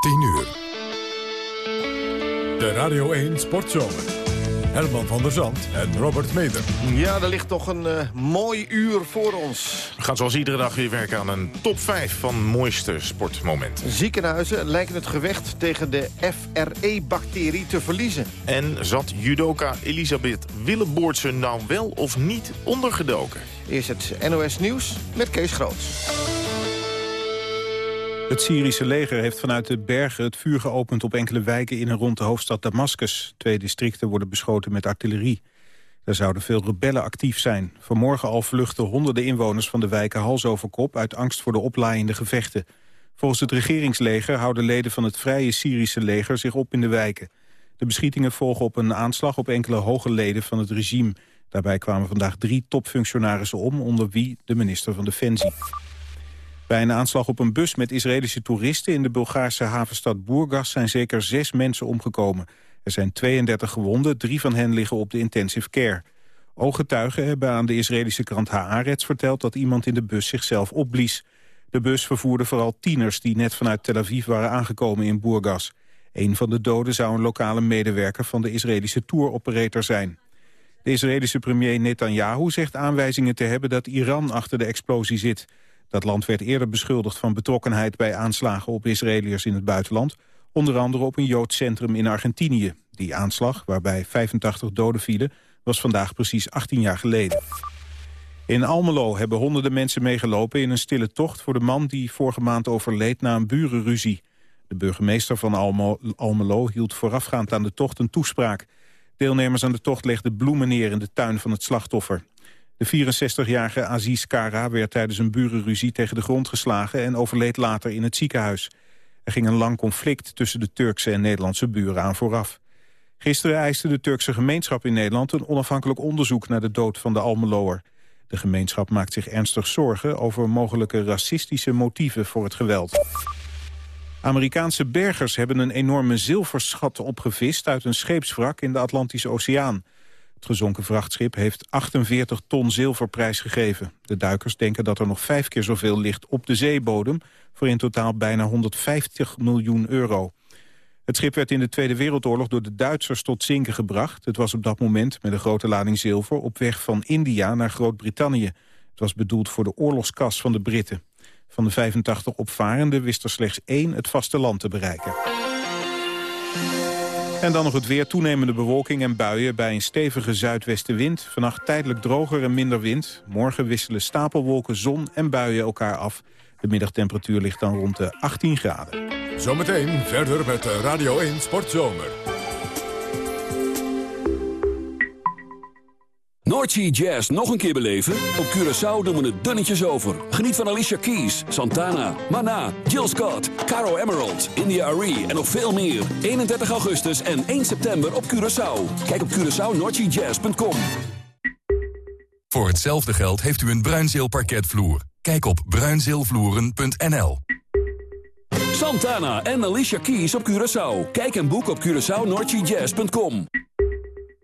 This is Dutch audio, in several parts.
10 uur. De Radio 1 Sportzomer. Herman van der Zand en Robert Meder. Ja, er ligt nog een uh, mooi uur voor ons. We gaan zoals iedere dag weer werken aan een top 5 van mooiste sportmomenten. Ziekenhuizen lijken het gevecht tegen de FRE-bacterie te verliezen. En zat judoka Elisabeth Willeboortse nou wel of niet ondergedoken? Eerst het NOS Nieuws met Kees Groots. Het Syrische leger heeft vanuit de bergen het vuur geopend op enkele wijken in en rond de hoofdstad Damascus. Twee districten worden beschoten met artillerie. Er zouden veel rebellen actief zijn. Vanmorgen al vluchten honderden inwoners van de wijken hals over kop uit angst voor de oplaaiende gevechten. Volgens het regeringsleger houden leden van het vrije Syrische leger zich op in de wijken. De beschietingen volgen op een aanslag op enkele hoge leden van het regime. Daarbij kwamen vandaag drie topfunctionarissen om, onder wie de minister van Defensie. Bij een aanslag op een bus met Israëlische toeristen in de Bulgaarse havenstad Burgas zijn zeker zes mensen omgekomen. Er zijn 32 gewonden, drie van hen liggen op de intensive care. Ooggetuigen hebben aan de Israëlische krant Haaretz verteld dat iemand in de bus zichzelf opblies. De bus vervoerde vooral tieners die net vanuit Tel Aviv waren aangekomen in Burgas. Een van de doden zou een lokale medewerker van de Israëlische touroperator zijn. De Israëlische premier Netanyahu zegt aanwijzingen te hebben dat Iran achter de explosie zit. Dat land werd eerder beschuldigd van betrokkenheid bij aanslagen op Israëliërs in het buitenland. Onder andere op een Joods centrum in Argentinië. Die aanslag, waarbij 85 doden vielen, was vandaag precies 18 jaar geleden. In Almelo hebben honderden mensen meegelopen in een stille tocht... voor de man die vorige maand overleed na een burenruzie. De burgemeester van Almelo hield voorafgaand aan de tocht een toespraak. Deelnemers aan de tocht legden bloemen neer in de tuin van het slachtoffer. De 64-jarige Aziz Kara werd tijdens een burenruzie tegen de grond geslagen... en overleed later in het ziekenhuis. Er ging een lang conflict tussen de Turkse en Nederlandse buren aan vooraf. Gisteren eiste de Turkse gemeenschap in Nederland... een onafhankelijk onderzoek naar de dood van de Almeloer. De gemeenschap maakt zich ernstig zorgen over mogelijke racistische motieven voor het geweld. Amerikaanse bergers hebben een enorme zilverschat opgevist... uit een scheepswrak in de Atlantische Oceaan. Het gezonken vrachtschip heeft 48 ton zilver prijsgegeven. De duikers denken dat er nog vijf keer zoveel ligt op de zeebodem... voor in totaal bijna 150 miljoen euro. Het schip werd in de Tweede Wereldoorlog door de Duitsers tot zinken gebracht. Het was op dat moment met een grote lading zilver op weg van India naar Groot-Brittannië. Het was bedoeld voor de oorlogskas van de Britten. Van de 85 opvarenden wist er slechts één het vasteland te bereiken. En dan nog het weer, toenemende bewolking en buien bij een stevige zuidwestenwind. Vannacht tijdelijk droger en minder wind. Morgen wisselen stapelwolken, zon en buien elkaar af. De middagtemperatuur ligt dan rond de 18 graden. Zometeen verder met Radio 1 Sportzomer. Noordsea Jazz nog een keer beleven? Op Curaçao doen we het dunnetjes over. Geniet van Alicia Keys, Santana, Mana, Jill Scott, Caro Emerald, India Arie en nog veel meer. 31 augustus en 1 september op Curaçao. Kijk op CuraçaoNoordseaJazz.com Voor hetzelfde geld heeft u een Bruinzeel parketvloer. Kijk op bruinzeelvloeren.nl Santana en Alicia Keys op Curaçao. Kijk en boek op CuraçaoNoordseaJazz.com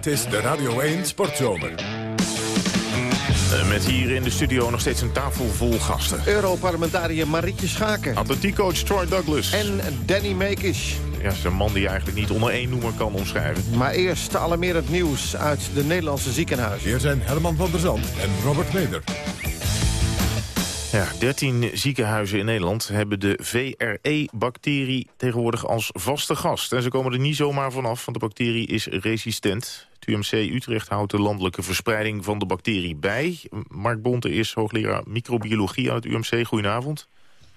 Dit is de Radio 1 Sportzomer. Eh, met hier in de studio nog steeds een tafel vol gasten. Europarlementariër Marietje Schaken. Atletiekcoach Troy Douglas. En Danny Mekisch. Ja, een man die je eigenlijk niet onder één noemer kan omschrijven. Maar eerst alarmerend nieuws uit de Nederlandse ziekenhuizen. Hier zijn Herman van der Zand en Robert Meder. Ja, 13 ziekenhuizen in Nederland hebben de VRE-bacterie tegenwoordig als vaste gast. En ze komen er niet zomaar vanaf, want de bacterie is resistent. Het UMC Utrecht houdt de landelijke verspreiding van de bacterie bij. Mark Bonte is hoogleraar microbiologie aan het UMC. Goedenavond.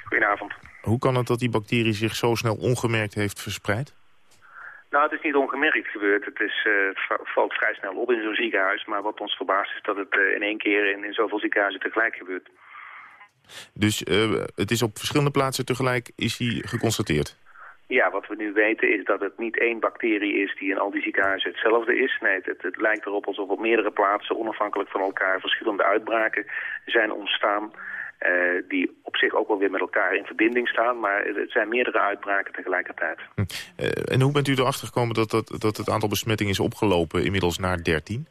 Goedenavond. Hoe kan het dat die bacterie zich zo snel ongemerkt heeft verspreid? Nou, het is niet ongemerkt gebeurd. Het, is, uh, valt vrij snel op in zo'n ziekenhuis. Maar wat ons verbaast is dat het uh, in één keer in, in zoveel ziekenhuizen tegelijk gebeurt. Dus uh, het is op verschillende plaatsen tegelijk is hij geconstateerd? Ja, wat we nu weten is dat het niet één bacterie is die in al die ziekenhuizen hetzelfde is. Nee, het, het lijkt erop alsof op meerdere plaatsen onafhankelijk van elkaar verschillende uitbraken zijn ontstaan. Uh, die op zich ook wel weer met elkaar in verbinding staan. Maar het zijn meerdere uitbraken tegelijkertijd. Hm. Uh, en hoe bent u erachter gekomen dat, dat, dat het aantal besmettingen is opgelopen inmiddels naar 13?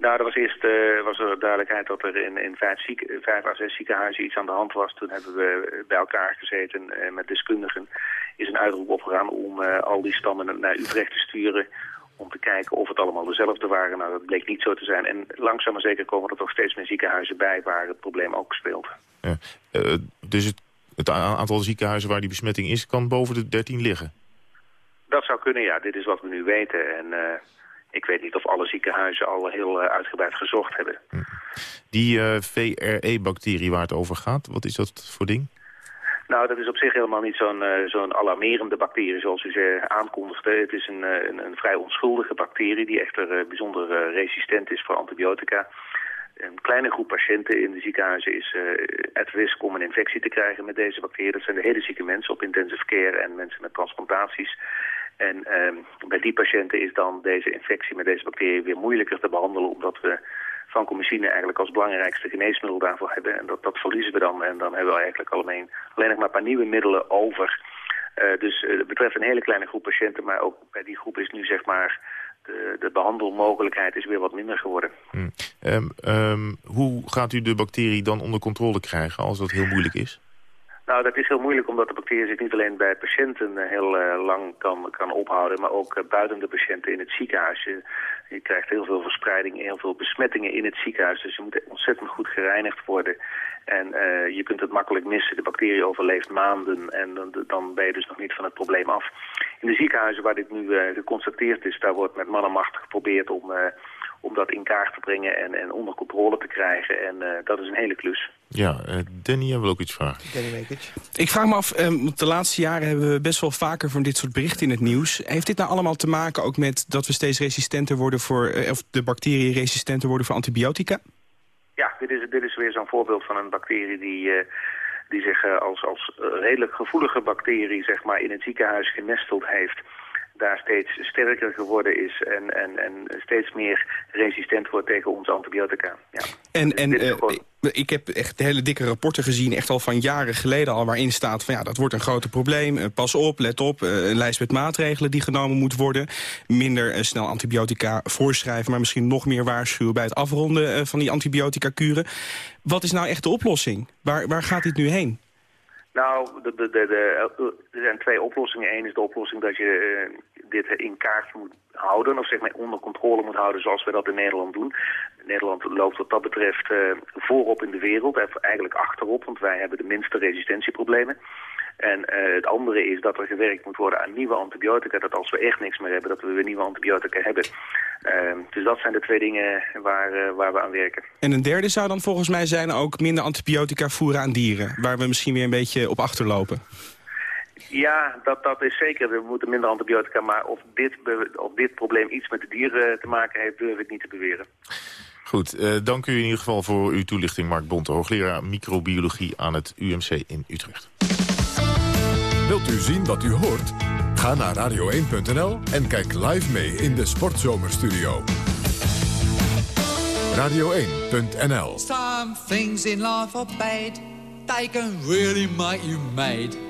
Nou, er was eerst uh, was er duidelijkheid dat er in, in vijf, ziek, vijf à zes ziekenhuizen iets aan de hand was. Toen hebben we bij elkaar gezeten uh, met deskundigen. Is een uitroep opgegaan om uh, al die stammen naar Utrecht te sturen om te kijken of het allemaal dezelfde waren. Nou, dat bleek niet zo te zijn. En langzaam maar zeker komen er toch steeds meer ziekenhuizen bij waar het probleem ook speelt. Ja. Dus het, het, aantal ziekenhuizen waar die besmetting is, kan boven de 13 liggen? Dat zou kunnen, ja. Dit is wat we nu weten. En ik weet niet of alle ziekenhuizen al heel uh, uitgebreid gezocht hebben. Hm. Die VRE-bacterie waar het over gaat, wat is dat voor ding? Nou, dat is op zich helemaal niet zo'n uh, zo'n alarmerende bacterie zoals u ze aankondigde. Het is een, een, een, vrij onschuldige bacterie die echter uh, bijzonder resistent is voor antibiotica. Een kleine groep patiënten in de ziekenhuizen is at risk om een infectie te krijgen met deze bacterie. Dat zijn de hele zieke mensen op intensive care en mensen met transplantaties. En ehm, bij die patiënten is dan deze infectie met deze bacterie weer moeilijker te behandelen... omdat we vancomycine eigenlijk als belangrijkste geneesmiddel daarvoor hebben. En dat, dat verliezen we dan. En dan hebben we eigenlijk alleen, nog maar een paar nieuwe middelen over. Uh, dus uh, dat betreft een hele kleine groep patiënten. Maar ook bij die groep is nu zeg maar... De, de behandelmogelijkheid is weer wat minder geworden. Hmm. Um, um, hoe gaat u de bacterie dan onder controle krijgen als dat heel moeilijk is? Nou, dat is heel moeilijk omdat de bacterie zich niet alleen bij patiënten heel uh, lang kan, kan ophouden, maar ook uh, buiten de patiënten in het ziekenhuis. Je, krijgt heel veel verspreiding, heel veel besmettingen in het ziekenhuis, dus je moet ontzettend goed gereinigd worden. En je kunt het makkelijk missen. De bacterie overleeft maanden en dan, dan ben je dus nog niet van het probleem af. In de ziekenhuizen waar dit nu geconstateerd is, daar wordt met man en macht geprobeerd om om dat in kaart te brengen en, en onder controle te krijgen. En uh, dat is een hele klus. Ja, uh, Danny, jij wil ook iets vragen. Danny Ik vraag me af, um, de laatste jaren hebben we best wel vaker van dit soort berichten in het nieuws. Heeft dit nou allemaal te maken ook met dat we steeds resistenter worden voor, uh, of de bacteriën resistenter worden voor antibiotica? Ja, dit is, dit is weer zo'n voorbeeld van een bacterie die die zich als, als redelijk gevoelige bacterie zeg maar, in het ziekenhuis genesteld heeft daar steeds sterker geworden is en, en, en steeds meer resistent wordt tegen onze antibiotica. Ja. En, en uh, ik heb echt hele dikke rapporten gezien, echt al van jaren geleden al, waarin staat van ja, dat wordt een groot probleem. Uh, pas op, let op, een lijst met maatregelen die genomen moet worden. Minder snel antibiotica voorschrijven, maar misschien nog meer waarschuwen bij het afronden van die antibiotica-kuren. Wat is nou echt de oplossing? Waar, waar gaat dit nu heen? Nou, de, de, de, er zijn twee oplossingen. Eén is de oplossing dat je dit in kaart moet houden, of zeg maar onder controle moet houden zoals we dat in Nederland doen. Nederland loopt wat dat betreft uh, voorop in de wereld, eigenlijk achterop, want wij hebben de minste resistentieproblemen. En uh, het andere is dat er gewerkt moet worden aan nieuwe antibiotica. Dat als we echt niks meer hebben, dat we weer nieuwe antibiotica hebben. Uh, dus dat zijn de twee dingen waar, waar we aan werken. En een derde zou dan volgens mij zijn ook minder antibiotica voeren aan dieren. Waar we misschien weer een beetje op achterlopen. Ja, dat, dat is zeker. We moeten minder antibiotica. Maar of dit, of dit probleem iets met de dieren te maken heeft, durf ik niet te beweren. Goed, uh, dank u in ieder geval voor uw toelichting, Mark Bonte, hoogleraar microbiologie aan het UMC in Utrecht. Wilt u zien wat u hoort? Ga naar radio1.nl en kijk live mee in de Sportzomerstudio. Radio1.nl Some things in life are bad. They can really make you mad.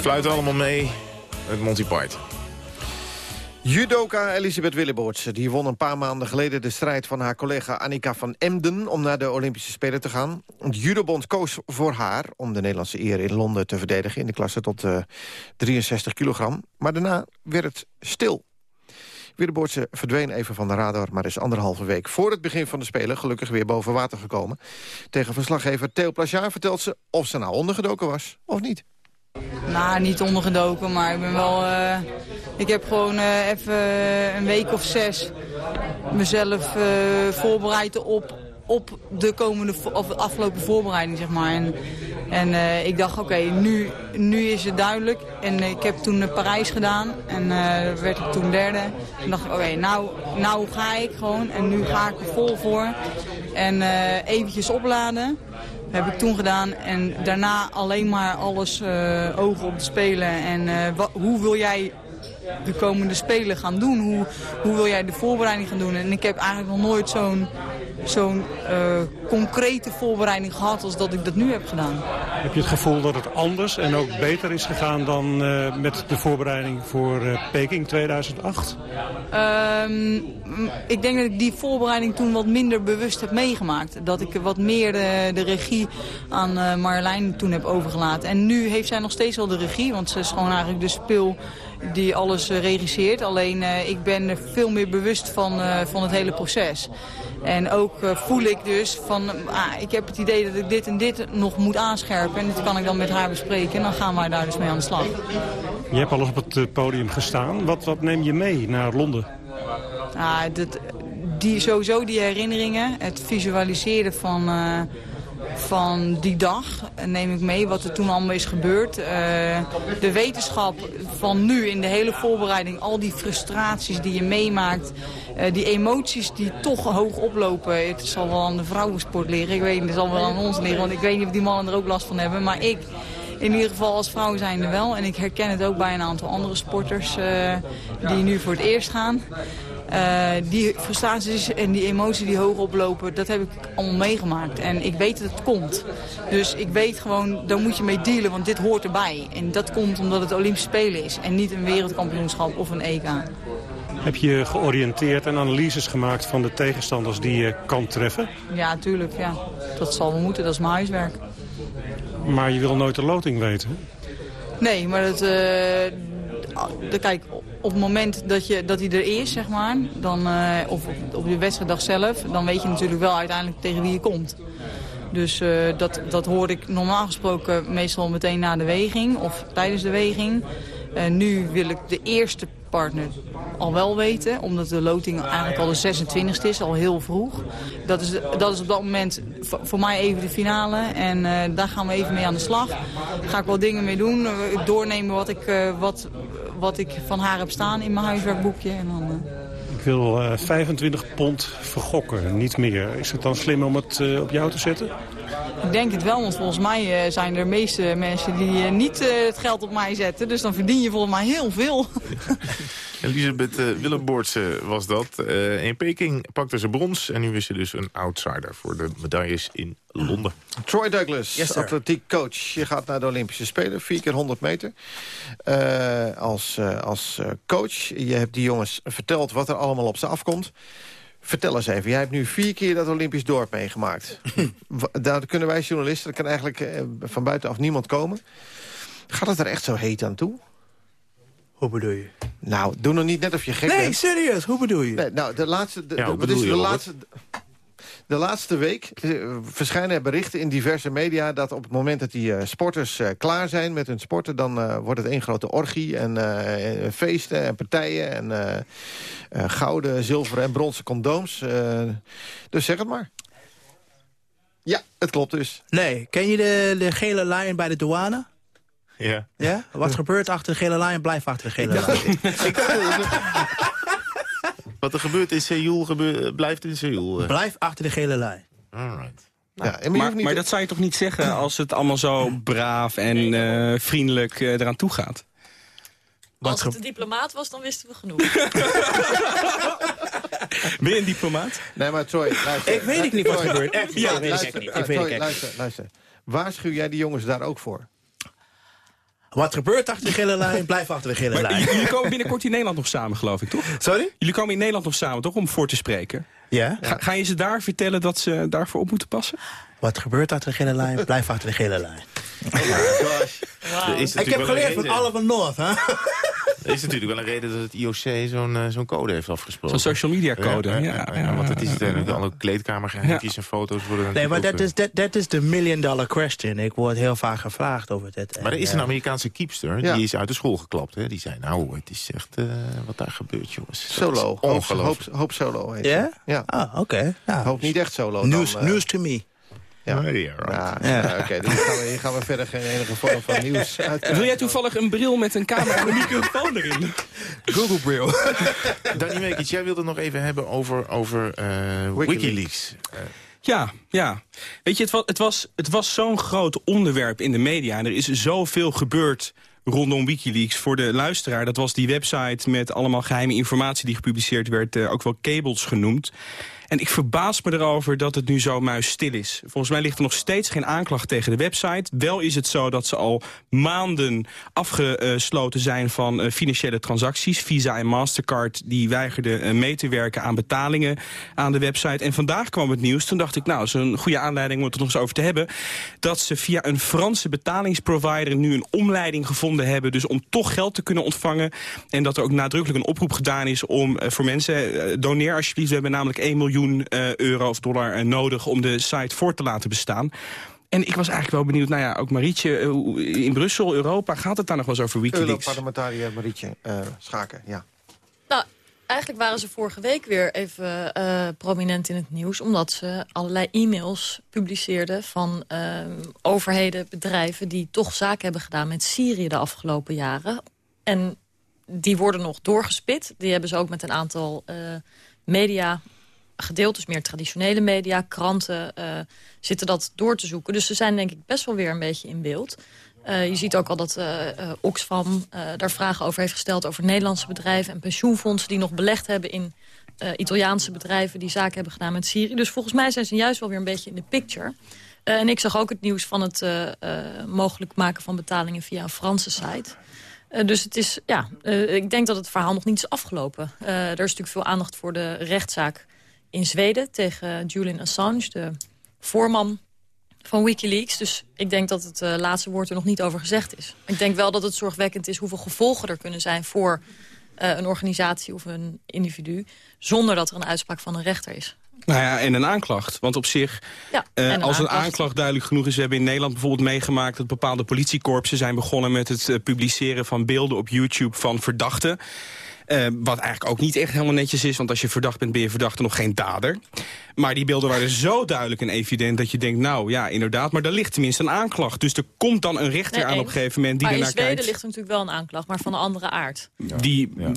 Fluiten allemaal mee met Monty Python. Judoka Elisabeth Willeboorts die won een paar maanden geleden de strijd van haar collega Annika van Emden om naar de Olympische Spelen te gaan. Het judobond koos voor haar om de Nederlandse eer in Londen te verdedigen in de klasse tot eh, 63 kilogram. Maar daarna werd het stil. Willeboortse verdween even van de radar, maar is anderhalve week voor het begin van de Spelen gelukkig weer boven water gekomen. Tegen verslaggever Theo Plachard vertelt ze of ze nou ondergedoken was of niet. Nou, niet ondergedoken, maar ik ben wel... eh, ik heb gewoon eh, even een week of zes mezelf eh, voorbereid op, op de komende, of afgelopen voorbereiding, zeg maar. En, en eh, ik dacht, oké, nu, nu is het duidelijk. En ik heb toen eh, Parijs gedaan en eh, werd ik toen derde. Toen dacht ik, oké, nou, nou ga ik gewoon en nu ga ik er vol voor. En eventjes opladen. heb ik toen gedaan. En daarna alleen maar alles ogen op de Spelen. En hoe wil jij de komende Spelen gaan doen? Hoe, hoe wil jij de voorbereiding gaan doen? En ik heb eigenlijk nog nooit zo'n zo'n eh, concrete voorbereiding gehad als dat ik dat nu heb gedaan. Heb je het gevoel dat het anders en ook beter is gegaan dan eh, met de voorbereiding voor eh, Peking 2008? Ehm, ik denk dat ik die voorbereiding toen wat minder bewust heb meegemaakt. Dat ik wat meer de, de regie aan Marjolein toen heb overgelaten. En nu heeft zij nog steeds wel de regie, want ze is gewoon eigenlijk de spil die alles eh, regisseert. Alleen eh, ik ben veel meer bewust van, eh, van het hele proces. En ook voel ik dus van, ah, ik heb het idee dat ik dit en dit nog moet aanscherpen. En dat kan ik dan met haar bespreken en dan gaan wij daar dus mee aan de slag. Je hebt al eens op het podium gestaan. Wat, wat neem je mee naar Londen? Ah, dat, die, sowieso die herinneringen, het visualiseren van, van die dag neem ik mee. Wat er toen allemaal is gebeurd. Eh, de wetenschap van nu in de hele voorbereiding. Al die frustraties die je meemaakt. eh, die emoties die toch hoog oplopen. Het zal wel aan de vrouwensport liggen. Ik weet het zal wel aan ons liggen. Want ik weet niet of die mannen er ook last van hebben. Maar ik in ieder geval als vrouw zijn er wel. En ik herken het ook bij een aantal andere sporters eh, die nu voor het eerst gaan. Eh, die frustraties en die emoties die hoog oplopen, dat heb ik allemaal meegemaakt. En ik weet dat het komt. Dus ik weet gewoon, daar moet je mee dealen, want dit hoort erbij. En dat komt omdat het Olympische Spelen is en niet een wereldkampioenschap of een EK. Heb je georiënteerd en analyses gemaakt van de tegenstanders die je kan treffen? Ja, tuurlijk. Ja. Dat zal wel moeten, dat is mijn huiswerk. Maar je wil nooit de loting weten. Nee, maar dat, eh, kijk, op het moment dat, je, dat hij er is, zeg maar, dan, uh, of op, de wedstrijddag zelf... dan weet je natuurlijk wel uiteindelijk tegen wie je komt. Dus uh, dat, dat hoor ik normaal gesproken meestal meteen na de weging of tijdens de weging. Uh, nu wil ik de eerste partner al wel weten. Omdat de loting eigenlijk al de 26e is, al heel vroeg. Dat is, dat is op dat moment voor mij even de finale. En daar gaan we even mee aan de slag. Ga ik wel dingen mee doen. doornemen wat ik, wat, wat ik van haar heb staan in mijn huiswerkboekje. En dan, uh... Ik wil 25 pond vergokken, niet meer. Is het dan slim om het op jou te zetten? Ik denk het wel, want volgens mij zijn er meeste mensen die niet het geld op mij zetten. Dus dan verdien je volgens mij heel veel. Elisabeth uh, Willemboortse was dat. in Peking pakte ze brons en nu is ze dus een outsider voor de medailles in Londen. Troy Douglas, yes, atletiek coach. Je gaat naar de Olympische Spelen, 4 keer 100 meter. als als coach, je hebt die jongens verteld wat er allemaal op ze afkomt. Vertel eens even, jij hebt nu vier keer dat Olympisch dorp meegemaakt. Daar kunnen wij journalisten, er kan eigenlijk eh, van buitenaf niemand komen. Gaat het er echt zo heet aan toe? Hoe bedoel je? Nou, doe nog niet net of je gek nee, bent. Nee, serieus, hoe bedoel je? Nee, nou, de laatste... De, ja, de, wat is de laatste... De laatste week uh, verschijnen er berichten in diverse media... dat op het moment dat die uh, sporters uh, klaar zijn met hun sporten... dan wordt het één grote orgie en feesten en partijen... en gouden, zilveren en bronzen condooms. dus zeg het maar. Ja, het klopt dus. Nee, ken je de, de gele lijn bij de douane? Ja. Ja? Wat gebeurt achter de gele lijn, blijft achter de gele lijn. Wat er gebeurt in Seoul, gebeur, blijft in Seoul. Blijf achter de gele lijn. Alright. Nou, ja, maar, maar, maar, dat zou je toch niet zeggen als het allemaal zo braaf en uh, vriendelijk uh, eraan toe gaat? Als het een diplomaat was, dan wisten we genoeg. ben je een diplomaat? Nee, maar Troy, luister. Ik weet ik niet wat er gebeurt. Echt, ja, weet luister, ik niet. Ik Troy, luister, luister. Waarschuw jij die jongens daar ook voor? Wat gebeurt achter de gele lijn, blijf achter de gele lijn. Jullie komen binnenkort in Nederland nog samen, geloof ik, toch? Sorry? Jullie komen in Nederland nog samen, toch, om voor te spreken? Ja. Ga, ga je ze daar vertellen dat ze daarvoor op moeten passen? Wat gebeurt achter de gele lijn, blijf achter de gele lijn. Oh wow. Ik heb geleerd van Oliver North, hè? Er is natuurlijk wel een reden dat het IOC zo'n uh, zo'n code heeft afgesproken. Zo'n social media code, ja. ja, ja, ja want het is natuurlijk alle kleedkamergeheimtjes en foto's worden... Nee, maar dat is that, that is the million dollar question. Ik word heel vaak gevraagd over dit. Maar er is een Amerikaanse keepster, die is uit de school geklapt. Hè? Die zei, nou, het is echt uh, wat daar gebeurt, jongens. Solo, hoop, hoop, solo heet Ja? Ja. Ah, oké. Okay. Ja. Hoop niet echt solo. News, dan, uh, news to me. Ja, ja, right. ja, ja. oké. Okay. Dus hier, gaan we, hier gaan we verder geen enige vorm van nieuws uit. Wil jij toevallig een bril met een camera en een microfoon erin? Google bril. Danny Mekic, jij wilde het nog even hebben over, over uh, Wikileaks. Wikileaks. Uh. Ja, ja. Weet je, het was, het was, het was zo'n groot onderwerp in de media. En er is zoveel gebeurd rondom Wikileaks. Voor de luisteraar, dat was die website met allemaal geheime informatie die gepubliceerd werd. Uh, ook wel cables genoemd. En ik verbaas me erover dat het nu zo muisstil is. Volgens mij ligt er nog steeds geen aanklacht tegen de website. Wel is het zo dat ze al maanden afgesloten zijn van uh, financiële transacties. Visa en Mastercard die weigerden uh, mee te werken aan betalingen aan de website. En vandaag kwam het nieuws. Toen dacht ik, nou, zo'n goede aanleiding om het er nog eens over te hebben. Dat ze via een Franse betalingsprovider nu een omleiding gevonden hebben. Dus om toch geld te kunnen ontvangen. En dat er ook nadrukkelijk een oproep gedaan is om uh, voor mensen... doneer alsjeblieft, we hebben namelijk 1 miljoen miljoen uh, euro of dollar uh, nodig om de site voor te laten bestaan. En ik was eigenlijk wel benieuwd, nou ja, ook Marietje, uh, in Brussel, Europa, gaat het daar nog wel eens over Wikileaks? Europarlementariër Marietje Schaken, ja. Nou, eigenlijk waren ze vorige week weer even prominent in het nieuws... omdat ze allerlei e-mails publiceerden van overheden, bedrijven... die toch zaken hebben gedaan met Syrië de afgelopen jaren. En die worden nog doorgespit. Die hebben ze ook met een aantal media gedeeld, dus meer traditionele media, kranten, uh, zitten dat door te zoeken. Dus ze zijn denk ik best wel weer een beetje in beeld. Uh, je ziet ook al dat uh, Oxfam daar vragen over heeft gesteld... over Nederlandse bedrijven en pensioenfondsen die nog belegd hebben... in Italiaanse bedrijven die zaken hebben gedaan met Syrië. Dus volgens mij zijn ze juist wel weer een beetje in de picture. en ik zag ook het nieuws van het mogelijk maken van betalingen via een Franse site... dus het is, ja, ik denk dat het verhaal nog niet is afgelopen. er is natuurlijk veel aandacht voor de rechtszaak in Zweden tegen Julian Assange, de voorman van Wikileaks. Dus ik denk dat het laatste woord er nog niet over gezegd is. Ik denk wel dat het zorgwekkend is hoeveel gevolgen er kunnen zijn... voor een organisatie of een individu... zonder dat er een uitspraak van een rechter is. Nou ja, en een aanklacht. Want op zich, ja, uh, als een aanklacht duidelijk genoeg is... we hebben in Nederland bijvoorbeeld meegemaakt... dat bepaalde politiekorpsen zijn begonnen met het publiceren van beelden op YouTube van verdachten. Uh, wat eigenlijk ook niet echt helemaal netjes is. Want als je verdacht bent, ben je verdachte nog geen dader. Maar die beelden waren zo duidelijk en evident dat je denkt... nou ja, inderdaad, maar daar ligt tenminste een aanklacht. Dus er komt dan een rechter aan op een gegeven moment die maar ernaar kijkt. Maar in Zweden ligt natuurlijk wel een aanklacht, maar van een andere aard. Die ja.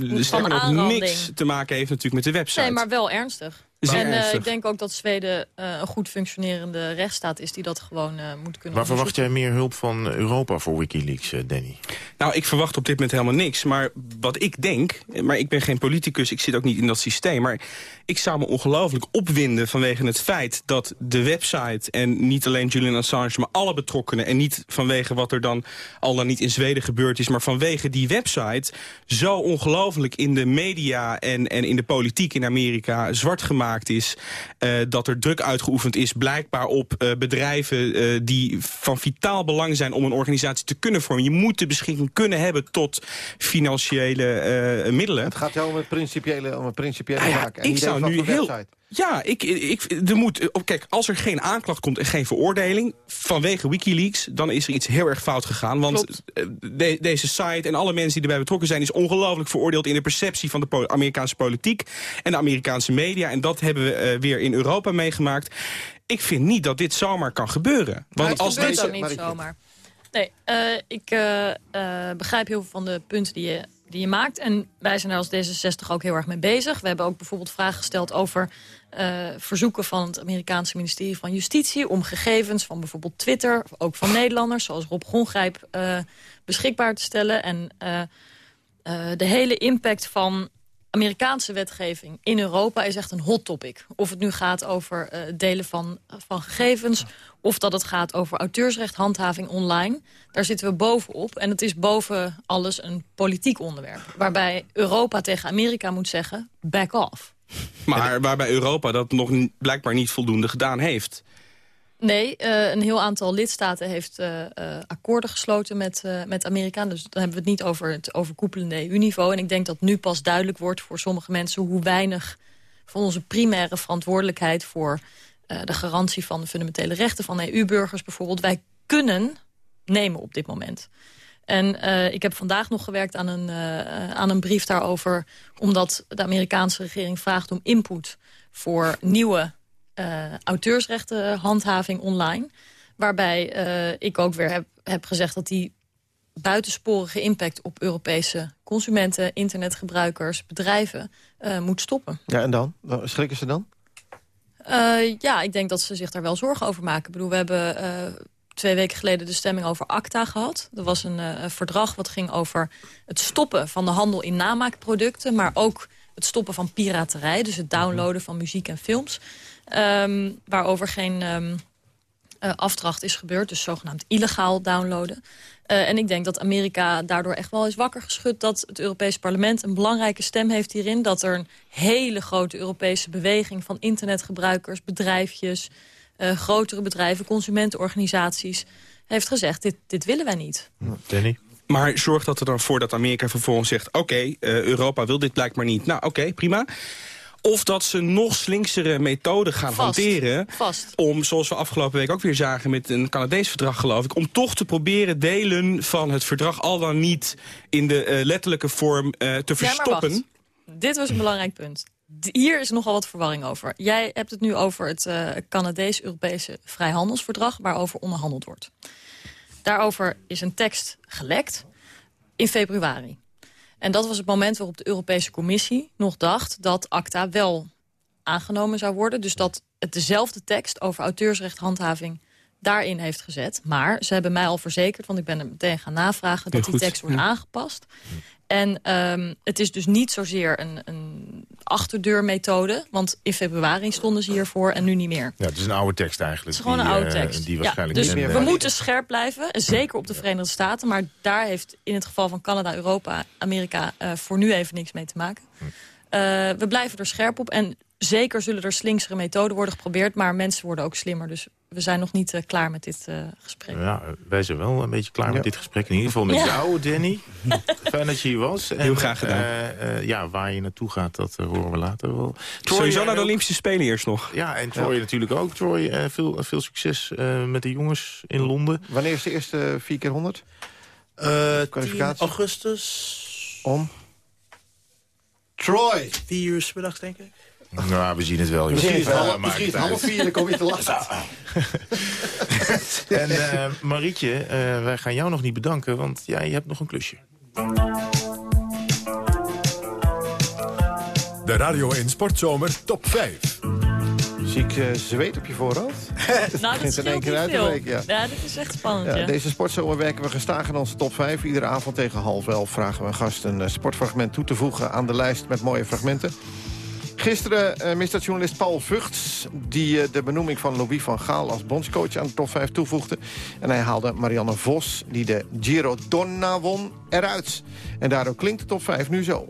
Nog niks te maken heeft natuurlijk met de website. Nee, maar wel ernstig en uh, ik denk ook dat Zweden uh, een goed functionerende rechtsstaat is... die dat gewoon uh, moet kunnen Maar verwacht jij meer hulp van Europa voor Wikileaks, Danny? Nou, ik verwacht op dit moment helemaal niks. Maar wat ik denk, maar ik ben geen politicus, ik zit ook niet in dat systeem... maar ik zou me ongelooflijk opwinden vanwege het feit dat de website... en niet alleen Julian Assange, maar alle betrokkenen... en niet vanwege wat er dan al dan niet in Zweden gebeurd is... maar vanwege die website zo ongelooflijk in de media en, en in de politiek in Amerika zwart gemaakt is. Uh, dat er druk uitgeoefend is blijkbaar op uh, bedrijven uh, die van vitaal belang zijn om een organisatie te kunnen vormen. Je moet de beschikking kunnen hebben tot financiële middelen. Het gaat jou om het principiële, om het principiële ah ja, zaak. En ik zou nu heel... Website. Ja, ik, ik, er moet, kijk, als er geen aanklacht komt en geen veroordeling... vanwege Wikileaks, dan is er iets heel erg fout gegaan. Want de, deze site en alle mensen die erbij betrokken zijn... is ongelooflijk veroordeeld in de perceptie van de Amerikaanse politiek... en de Amerikaanse media. En dat hebben we uh, weer in Europa meegemaakt. Ik vind niet dat dit zomaar kan gebeuren. Want het als gebeurt niet zomaar. Nee, uh, ik uh, begrijp heel veel van de punten die je die je maakt. En wij zijn er als D66 ook heel erg mee bezig. We hebben ook bijvoorbeeld vragen gesteld over uh, verzoeken van het Amerikaanse ministerie van Justitie... om gegevens van bijvoorbeeld Twitter, ook van Nederlanders... zoals Rob Gongrijp, uh, beschikbaar te stellen. En uh, de hele impact van Amerikaanse wetgeving in Europa is echt een hot topic. Of het nu gaat over het delen van, van gegevens... of dat het gaat over auteursrechthandhaving online. Daar zitten we bovenop. En het is boven alles een politiek onderwerp. Waarbij Europa tegen Amerika moet zeggen, back off. Maar waarbij Europa dat nog blijkbaar niet voldoende gedaan heeft. Nee, uh, een heel aantal lidstaten heeft uh, uh, akkoorden gesloten met, met Amerika. Dus dan hebben we het niet over het overkoepelende EU-niveau. En ik denk dat nu pas duidelijk wordt voor sommige mensen... hoe weinig van onze primaire verantwoordelijkheid... voor de garantie van de fundamentele rechten van EU-burgers bijvoorbeeld... wij kunnen nemen op dit moment. En uh, ik heb vandaag nog gewerkt aan een, uh, aan een brief daarover... omdat de Amerikaanse regering vraagt om input... voor nieuwe uh, auteursrechtenhandhaving online. Waarbij ik ook weer heb, heb gezegd dat die buitensporige impact... op Europese consumenten, internetgebruikers, bedrijven moet stoppen. Ja, en dan? Schrikken ze dan? ja, ik denk dat ze zich daar wel zorgen over maken. Ik bedoel, we hebben twee weken geleden de stemming over ACTA gehad. Er was een uh, verdrag wat ging over het stoppen van de handel in namaakproducten... maar ook het stoppen van piraterij, dus het downloaden van muziek en films... Um, waarover geen um, uh, afdracht is gebeurd, dus zogenaamd illegaal downloaden. Uh, en ik denk dat Amerika daardoor echt wel is wakker geschud... dat het Europese parlement een belangrijke stem heeft hierin... dat er een hele grote Europese beweging van internetgebruikers, bedrijfjes grotere bedrijven, consumentenorganisaties... heeft gezegd, dit, dit willen wij niet. Danny? Maar zorgt dat er dan voor dat Amerika vervolgens zegt... oké, okay, uh, Europa wil dit blijkbaar niet. Nou, oké, okay, prima. Of dat ze nog slinksere methoden gaan Vast. hanteren... Vast. om, zoals we afgelopen week ook weer zagen met een Canadees verdrag geloof ik... om toch te proberen delen van het verdrag al dan niet in de uh, letterlijke vorm uh, te verstoppen. Ja, Dit was een belangrijk punt hier is nogal wat verwarring over. Jij hebt het nu over het uh, Canadees-Europese vrijhandelsverdrag... waarover onderhandeld wordt. Daarover is een tekst gelekt in februari. En dat was het moment waarop de Europese Commissie nog dacht... dat ACTA wel aangenomen zou worden. Dus dat het dezelfde tekst over auteursrechthandhaving daarin heeft gezet. Maar ze hebben mij al verzekerd, want ik ben er meteen gaan navragen... dat die tekst wordt aangepast. En um, het is dus niet zozeer een, een achterdeurmethode. Want in februari stonden ze hiervoor en nu niet meer. Ja, het is een oude tekst eigenlijk. Het is gewoon die, een oude tekst. Uh, die waarschijnlijk ja, dus we moeten scherp blijven. Zeker op de Verenigde Staten. Maar daar heeft in het geval van Canada, Europa, Amerika... Uh, voor nu even niks mee te maken. Uh, we blijven er scherp op. En zeker zullen er slinksere methoden worden geprobeerd. Maar mensen worden ook slimmer. Dus we zijn nog niet klaar met dit gesprek. Ja, wij zijn wel een beetje klaar met dit gesprek. In ieder geval met jou, Danny. Fijn dat je hier was. En, Heel graag gedaan. ja, waar je naartoe gaat, dat horen we later wel. Troy, Sowieso naar de Olympische Spelen eerst nog. Ja, en Troy natuurlijk ook. Troy, veel, veel succes met de jongens in Londen. Wanneer is de eerste 4 keer 100 Kwalificatie? augustus. Om? Troy. Vier uur middags, denk ik. Nou, we zien het wel. Misschien is het misschien half vier, dan kom je te laat. en uh, Marietje, uh, wij gaan jou nog niet bedanken, want jij hebt nog een klusje. De Radio 1 Sportzomer Top 5. Zie ik uh, zweet op je voorhoofd? nou, dat in één keer uit de week. Ja. ja, dit is echt spannend. Ja, Deze sportzomer werken we gestaag in onze top 5. Iedere avond tegen half elf vragen we een gast een sportfragment toe te voegen aan de lijst met mooie fragmenten. Gisteren uh, Paul Vugts... die uh, de benoeming van Louis van Gaal als bondscoach aan de top 5 toevoegde. En hij haalde Marianne Vos, die de Giro Donna won, eruit. En daardoor klinkt de top 5 nu zo.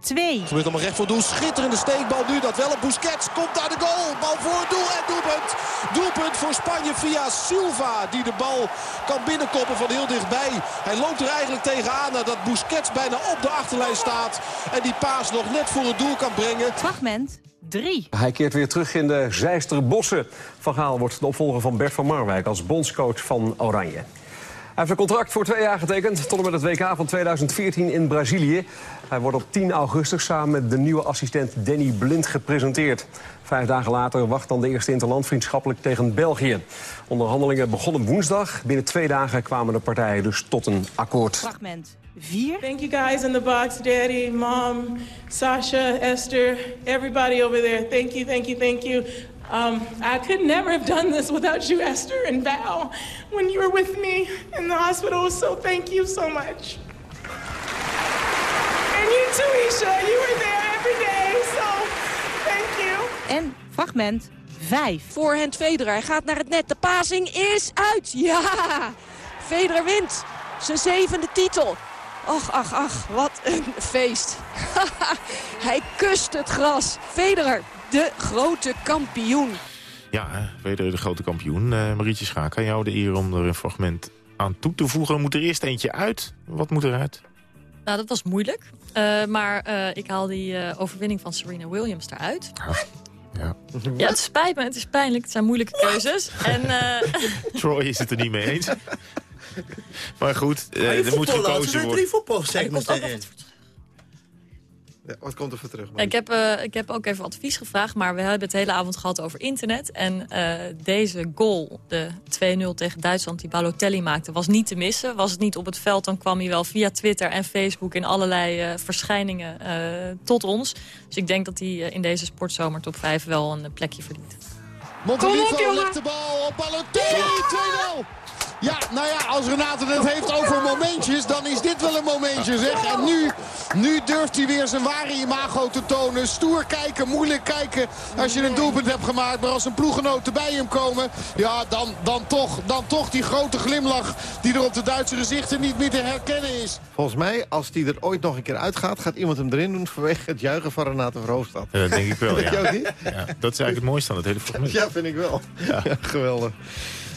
2. Gebeurt allemaal recht voor doel. Schitterende steekbal nu. Dat wel een Busquets. Komt daar de goal. Bal voor het doel en doelpunt. Doelpunt voor Spanje via Silva. Die de bal kan binnenkoppen van heel dichtbij. Hij loopt er eigenlijk tegenaan nadat Busquets bijna op de achterlijn staat. En die paas nog net voor het doel kan brengen. Fragment 3. Hij keert weer terug in de Zijsterbossen. Van Gaal wordt de opvolger van Bert van Marwijk als bondscoach van Oranje. Hij heeft een contract voor twee jaar getekend... tot en met het WK van 2014 in Brazilië. Hij wordt op 10 augustus samen met de nieuwe assistent Danny Blind gepresenteerd. Vijf dagen later wacht dan de eerste interland vriendschappelijk tegen België. Onderhandelingen begonnen woensdag. Binnen twee dagen kwamen de partijen dus tot een akkoord. Fragment 4. Thank you guys in the box, Daddy, Mom, Sasha, Esther, everybody over there. Thank you, thank you, thank you. Um, I could never have done this without you, Esther and Val, when you were with me in the hospital. So thank you so much. And you too, Isha. You were there every day, so thank you. En fragment 5. Voorhand Federer. Hij gaat naar het net. De passing is uit. Ja! Federer wint. Zijn zevende titel. Ach, ach, ach, wat een feest. Hij kust het gras. Federer, de grote kampioen. Ja, Federer de grote kampioen. Uh, Marietje Schaak, kan jou de eer om er een fragment aan toe te voegen. Moet er eerst eentje uit? Wat moet eruit? Nou, dat was moeilijk. Uh, maar uh, ik haal die uh, overwinning van Serena Williams eruit. Ja. Ja. ja, het spijt me. Het is pijnlijk. Het zijn moeilijke keuzes. en, Troy is het er niet mee eens. maar goed, er moet gekozen worden. drie wat komt er voor terug? Ik heb, uh, ik heb ook even advies gevraagd, maar we hebben het hele avond gehad over internet. En uh, deze goal, de 2-0 tegen Duitsland die Balotelli maakte, was niet te missen. Was het niet op het veld, dan kwam hij wel via Twitter en Facebook in allerlei uh, verschijningen tot ons. Dus ik denk dat hij in deze sportzomer top 5 wel een plekje verdient. Montelito legt de bal op Balotelli, 2-0! Ja, nou ja, als Renate het heeft over momentjes, dan is dit wel een momentje, zeg. En nu, nu durft hij weer zijn ware imago te tonen. Stoer kijken, moeilijk kijken als je een doelpunt hebt gemaakt. Maar als een ploegenoten bij hem komen, ja, dan, dan, toch, dan toch die grote glimlach die er op de Duitse gezichten niet meer te herkennen is. Volgens mij, als die er ooit nog een keer uitgaat, gaat iemand hem erin doen vanwege het juichen van Renate Verhoofdstad. Ja, dat denk ik wel, ja. Dat, ja. is eigenlijk het mooiste aan het hele fragment. Ja, vind ik wel. Ja. geweldig.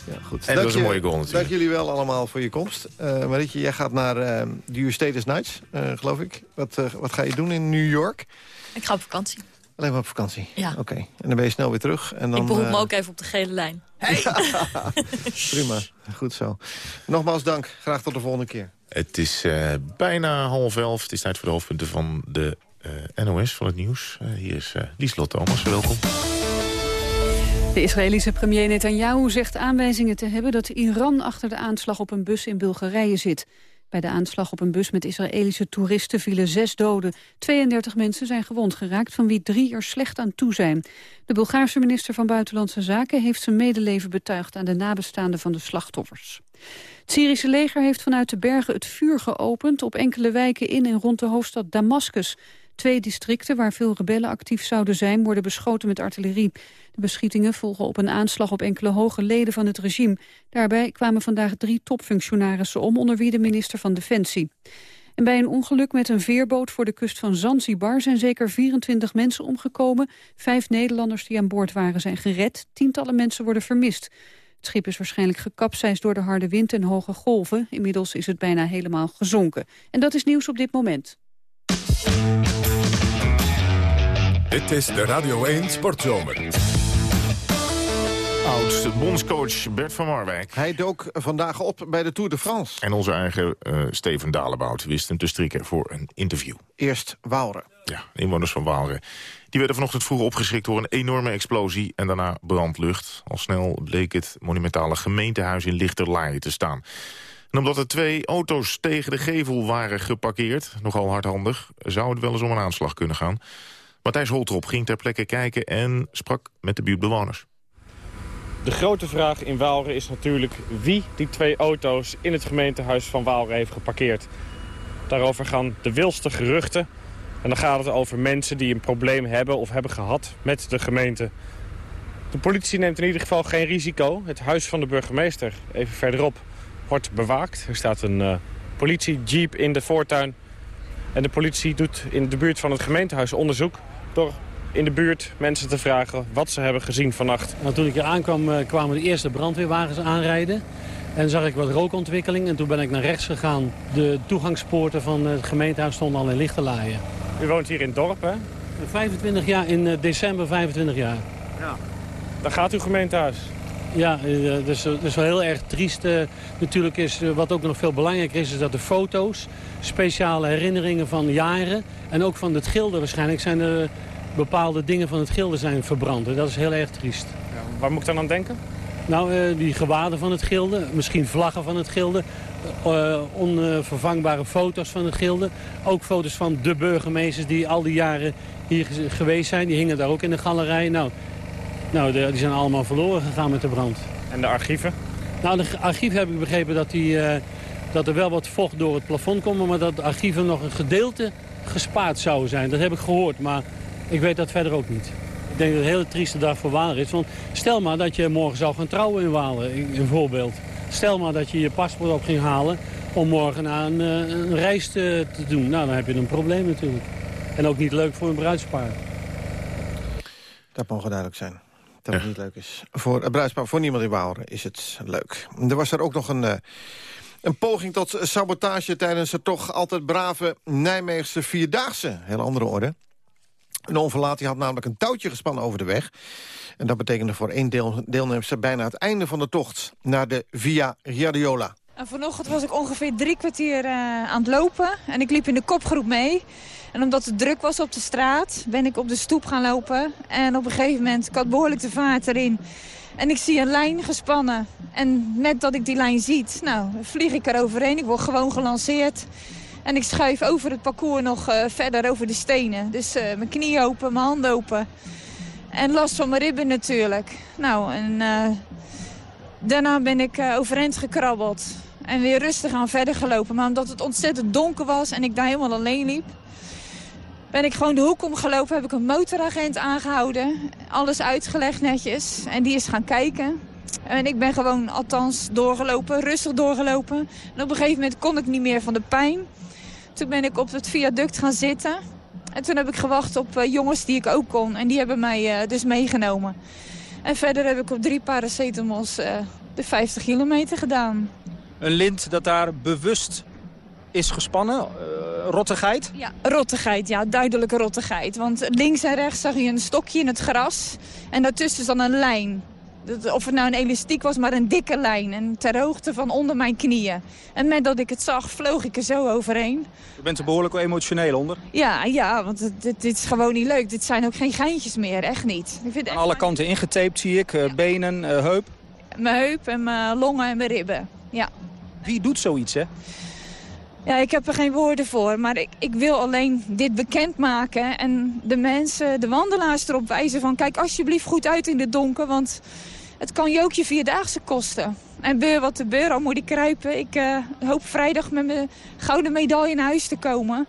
Ja, goed. En dat was een mooie goal natuurlijk. Dank jullie wel allemaal voor je komst. Uh, Marietje, jij gaat naar uh, de Nights, uh, geloof ik. Wat, wat ga je doen in New York? Ik ga op vakantie. Alleen maar op vakantie? Ja. Oké. En dan ben je snel weer terug. En dan, ik beroep me ook even op de gele lijn. Hey. prima. Goed zo. Nogmaals dank. Graag tot de volgende keer. Het is bijna half elf. Het is tijd voor de hoofdpunten van de NOS, van het nieuws. hier is Lieslot Thomas. Welkom. De Israëlische premier Netanyahu zegt aanwijzingen te hebben dat Iran achter de aanslag op een bus in Bulgarije zit. Bij de aanslag op een bus met Israëlische toeristen vielen zes doden. 32 mensen zijn gewond geraakt, van wie drie er slecht aan toe zijn. De Bulgaarse minister van Buitenlandse Zaken heeft zijn medeleven betuigd aan de nabestaanden van de slachtoffers. Het Syrische leger heeft vanuit de bergen het vuur geopend op enkele wijken in en rond de hoofdstad Damascus. Twee districten waar veel rebellen actief zouden zijn... worden beschoten met artillerie. De beschietingen volgen op een aanslag op enkele hoge leden van het regime. Daarbij kwamen vandaag drie topfunctionarissen om... onder wie de minister van Defensie. En bij een ongeluk met een veerboot voor de kust van Zanzibar zijn zeker 24 mensen omgekomen. Vijf Nederlanders die aan boord waren zijn gered. Tientallen mensen worden vermist. Het schip is waarschijnlijk gekapseisd door de harde wind en hoge golven. Inmiddels is het bijna helemaal gezonken. En dat is nieuws op dit moment. Dit is de Radio 1 Sportzomer. Oudste bondscoach Bert van Marwijk. Hij dook vandaag op bij de Tour de France. En onze eigen uh, Steven Dalebout wist hem te strikken voor een interview. Eerst Waalre. Ja, inwoners van Waalre. Die werden vanochtend vroeg opgeschrikt door een enorme explosie... en daarna brandlucht. Al snel bleek het monumentale gemeentehuis in Lichterlaaien te staan. Omdat er twee auto's tegen de gevel waren geparkeerd... nogal hardhandig, zou het wel eens om een aanslag kunnen gaan. Matthijs Holtrop ging ter plekke kijken en sprak met de buurtbewoners. De grote vraag in Waalre is natuurlijk wie die twee auto's in het gemeentehuis van Waalre heeft geparkeerd. Daarover gaan de wilste geruchten. En dan gaat het over mensen die een probleem hebben of hebben gehad met de gemeente. De politie neemt in ieder geval geen risico. Het huis van de burgemeester, even verderop, wordt bewaakt. Er staat een uh, politiejeep in de voortuin. En de politie doet in de buurt van het gemeentehuis onderzoek... door in de buurt mensen te vragen wat ze hebben gezien vannacht. Nou, toen ik hier aankwam eh, kwamen de eerste brandweerwagens aanrijden. En zag ik wat rookontwikkeling en toen ben ik naar rechts gegaan. De toegangspoorten van het gemeentehuis stonden al in lichte laaien. U woont hier in het dorp, hè? 25 jaar, in eh, december 25 jaar. Ja. Daar gaat uw gemeentehuis. Ja, eh, dus, dat is wel heel erg triest. natuurlijk is, wat ook nog veel belangrijker is, is dat de foto's, speciale herinneringen van jaren... en ook van het gilde waarschijnlijk zijn er bepaalde dingen van het gilde zijn verbrand. En dat is heel erg triest. Ja, waar moet ik dan aan denken? Nou, uh, die gewaden van het gilde, misschien vlaggen van het gilde... Uh, onvervangbare foto's van het gilde. Ook foto's van de burgemeesters die al die jaren hier geweest zijn. Die hingen daar ook in de galerij. Nou, nou de, die zijn allemaal verloren gegaan met de brand. En de archieven? Nou, de archieven heb ik begrepen dat, die, uh, dat er wel wat vocht door het plafond komt... maar dat de archieven nog een gedeelte gespaard zouden zijn. Dat heb ik gehoord, maar ik weet dat verder ook niet. Ik denk dat het een hele trieste dag voor Walen is. Want stel maar dat je morgen zou gaan trouwen in Walen, een voorbeeld. Stel maar dat je je paspoort op ging halen om morgen naar een, eh, een reis te, te, doen. Nou, dan heb je een probleem natuurlijk. En ook niet leuk voor een bruidspaar. Dat mogen duidelijk zijn. Dat het niet leuk is. Voor een bruidspaar, voor niemand in Waalre is het leuk. Er was er ook nog een... Uh, een poging tot sabotage tijdens het toch altijd brave Nijmeegse Vierdaagse. Hele andere orde. Een onverlaat had namelijk een touwtje gespannen over de weg. En dat betekende voor één deel, deelnemster bijna het einde van de tocht... naar de Via Giardiola. En vanochtend was ik ongeveer drie kwartier uh, aan het lopen. En ik liep in de kopgroep mee. En omdat het druk was op de straat, ben ik op de stoep gaan lopen. En op een gegeven moment, ik had behoorlijk de vaart erin... En ik zie een lijn gespannen. En net dat ik die lijn ziet, nou, vlieg ik er overheen. Ik word gewoon gelanceerd. En ik schuif over het parcours nog uh, verder over de stenen. Dus uh, mijn knie open, mijn handen open. En last van mijn ribben natuurlijk. Nou, en uh, daarna ben ik overeind gekrabbeld. En weer rustig aan verder gelopen. Maar omdat het ontzettend donker was en ik daar helemaal alleen liep... ben ik gewoon de hoek omgelopen, heb ik een motoragent aangehouden. Alles uitgelegd netjes. En die is gaan kijken. En ik ben gewoon althans doorgelopen, rustig doorgelopen. En op een gegeven moment kon ik niet meer van de pijn. Toen ben ik op het viaduct gaan zitten. En toen heb ik gewacht op uh, jongens die ik ook kon. En die hebben mij uh, dus meegenomen. En verder heb ik op drie paracetamols uh, de 50 kilometer gedaan. Een lint dat daar bewust is gespannen? Rottigheid? Ja, rottigheid. Ja, duidelijke rottigheid. Want links en rechts zag je een stokje in het gras. En daartussen is dan een lijn. Of het nou een elastiek was, maar een dikke lijn. En ter hoogte van onder mijn knieën. En met dat ik het zag, vloog ik er zo overheen. Je bent er behoorlijk emotioneel onder? Ja, ja want dit, dit, is gewoon niet leuk. Dit zijn ook geen geintjes meer, echt niet. Ik vind Aan alle kanten ingetaped zie ik. Uh, benen, uh, heup. Mijn heup en mijn longen en mijn ribben, ja. Wie doet zoiets, hè? Ja, ik heb er geen woorden voor, maar ik, ik wil alleen dit bekendmaken... en de mensen, de wandelaars erop wijzen van... kijk alsjeblieft goed uit in het donker, want het kan je ook je vierdaagse kosten. En beur wat de beur, al moet ik kruipen. Ik uh, hoop vrijdag met mijn gouden medaille naar huis te komen.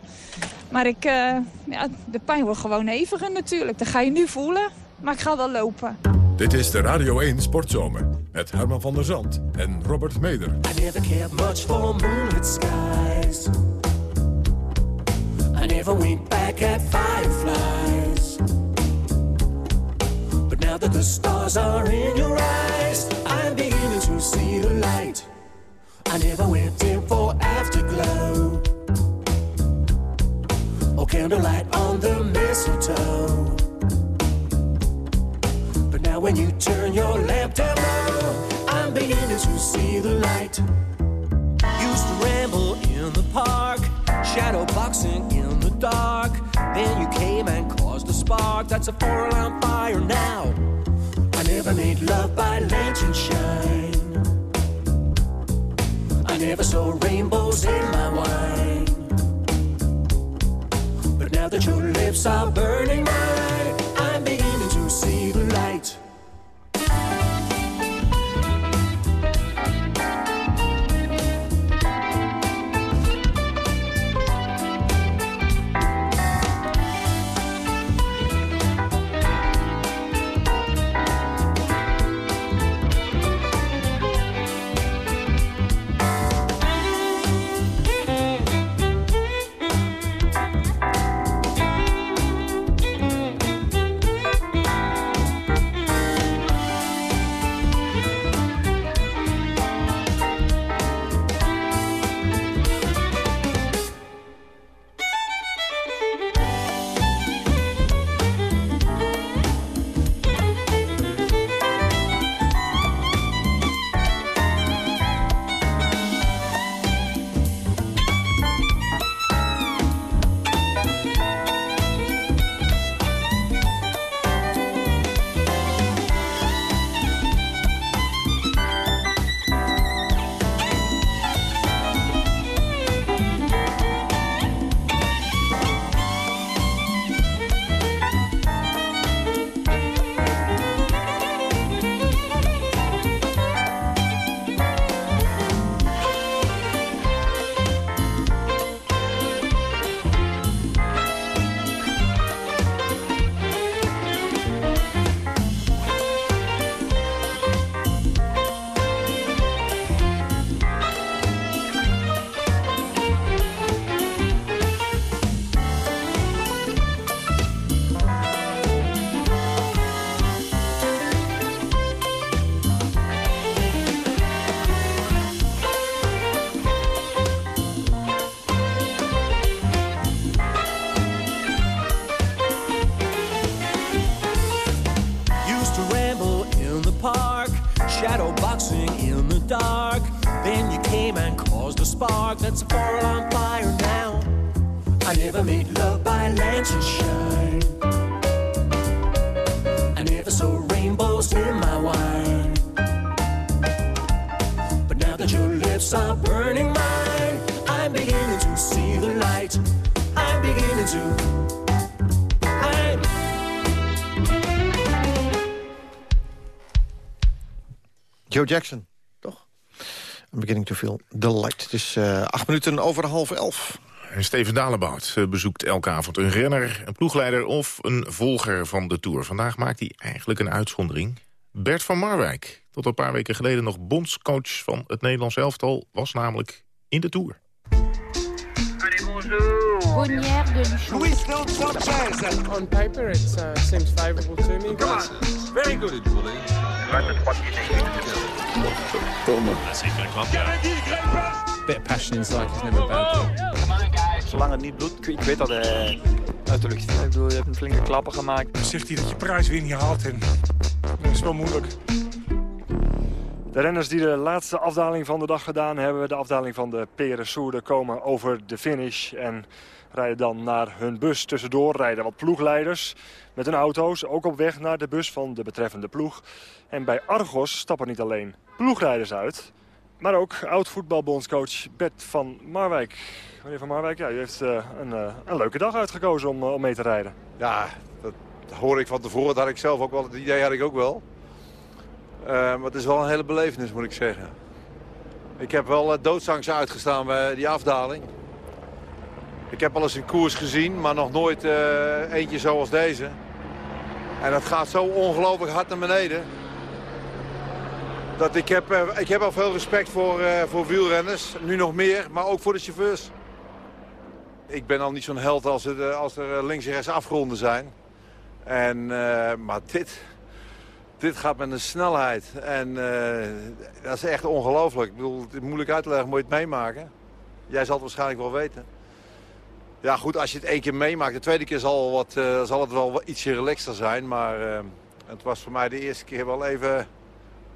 Maar ik, uh, ja, de pijn wordt gewoon eviger natuurlijk. Dat ga je nu voelen. Maar ik ga wel lopen. Dit is de Radio 1 Sportzomer. Met Herman van der Zand en Robert Meder. I never cared much for moonlit skies. I never went back at fireflies. But now that the stars are in your eyes, I'm beginning to see the light. I never went in for afterglow. Or candlelight on the mistletoe. When you turn your lamp down low, I'm beginning to see the light. Used to ramble in the park, shadow boxing in the dark. Then you came and caused a spark. That's a four-alarm fire now. I never made love by lantern shine. I never saw rainbows in my wine. But now that your lips are burning mine, spark that's a four-alarm fire now. I never made love by lantern shine. I never saw rainbows in my wine. But now that your lips are burning mine, I'm beginning to see the light. I'm beginning to. Joe Jackson? I'm beginning to feel the light. Het is eh, acht minuten over half elf. En Steven Dalebout eh, bezoekt elke avond een renner, een ploegleider of een volger van de Tour. Vandaag maakt hij eigenlijk een uitzondering. Bert van Marwijk, tot een paar weken geleden nog bondscoach van het Nederlands elftal, was namelijk in de Tour. Bonnière de Luchon. Luis Sanchez. On paper, it uh, seems favorable to me. Come on. Very good. Bit of passion inside is never a bad thing. Zolang het niet bloedt, ik weet dat hij uit de lucht. Ik bedoel, je hebt een flinke klappen gemaakt. Zegt hij dat je prijswinning haalt en dat is wel moeilijk. De renners die de laatste afdaling van de dag gedaan hebben... de afdaling van de Perensourde, komen over de finish... en rijden dan naar hun bus. Tussendoor rijden wat ploegleiders met hun auto's... ook op weg naar de bus van de betreffende ploeg. En bij Argos stappen niet alleen ploegleiders uit... maar ook oud-voetbalbondscoach Bert van Marwijk. Meneer van Marwijk, ja, u heeft uh, een, uh, een leuke dag uitgekozen om, uh, om mee te rijden. Ja, dat hoor ik van tevoren. Dat had ik zelf ook wel. Het idee had ik ook wel. Maar het is wel een hele belevenis, moet ik zeggen. Ik heb wel doodsangst uitgestaan bij die afdaling. Ik heb al eens een koers gezien, maar nog nooit eentje zoals deze. En dat gaat zo ongelooflijk hard naar beneden. Dat ik, heb, uh, ik heb al veel respect voor, uh, voor wielrenners. Nu nog meer, maar ook voor de chauffeurs. Ik ben al niet zo'n held als, het, als er links en rechts afgronden zijn. En, maar dit, dit gaat met een snelheid. En dat is echt ongelooflijk. Ik bedoel, het is moeilijk uit te leggen, moet je het meemaken. Jij zal het waarschijnlijk wel weten. Ja goed, als je het één keer meemaakt, de tweede keer zal, wat, uh, zal het wel ietsje relaxter zijn. Maar uh, het was voor mij de eerste keer wel even,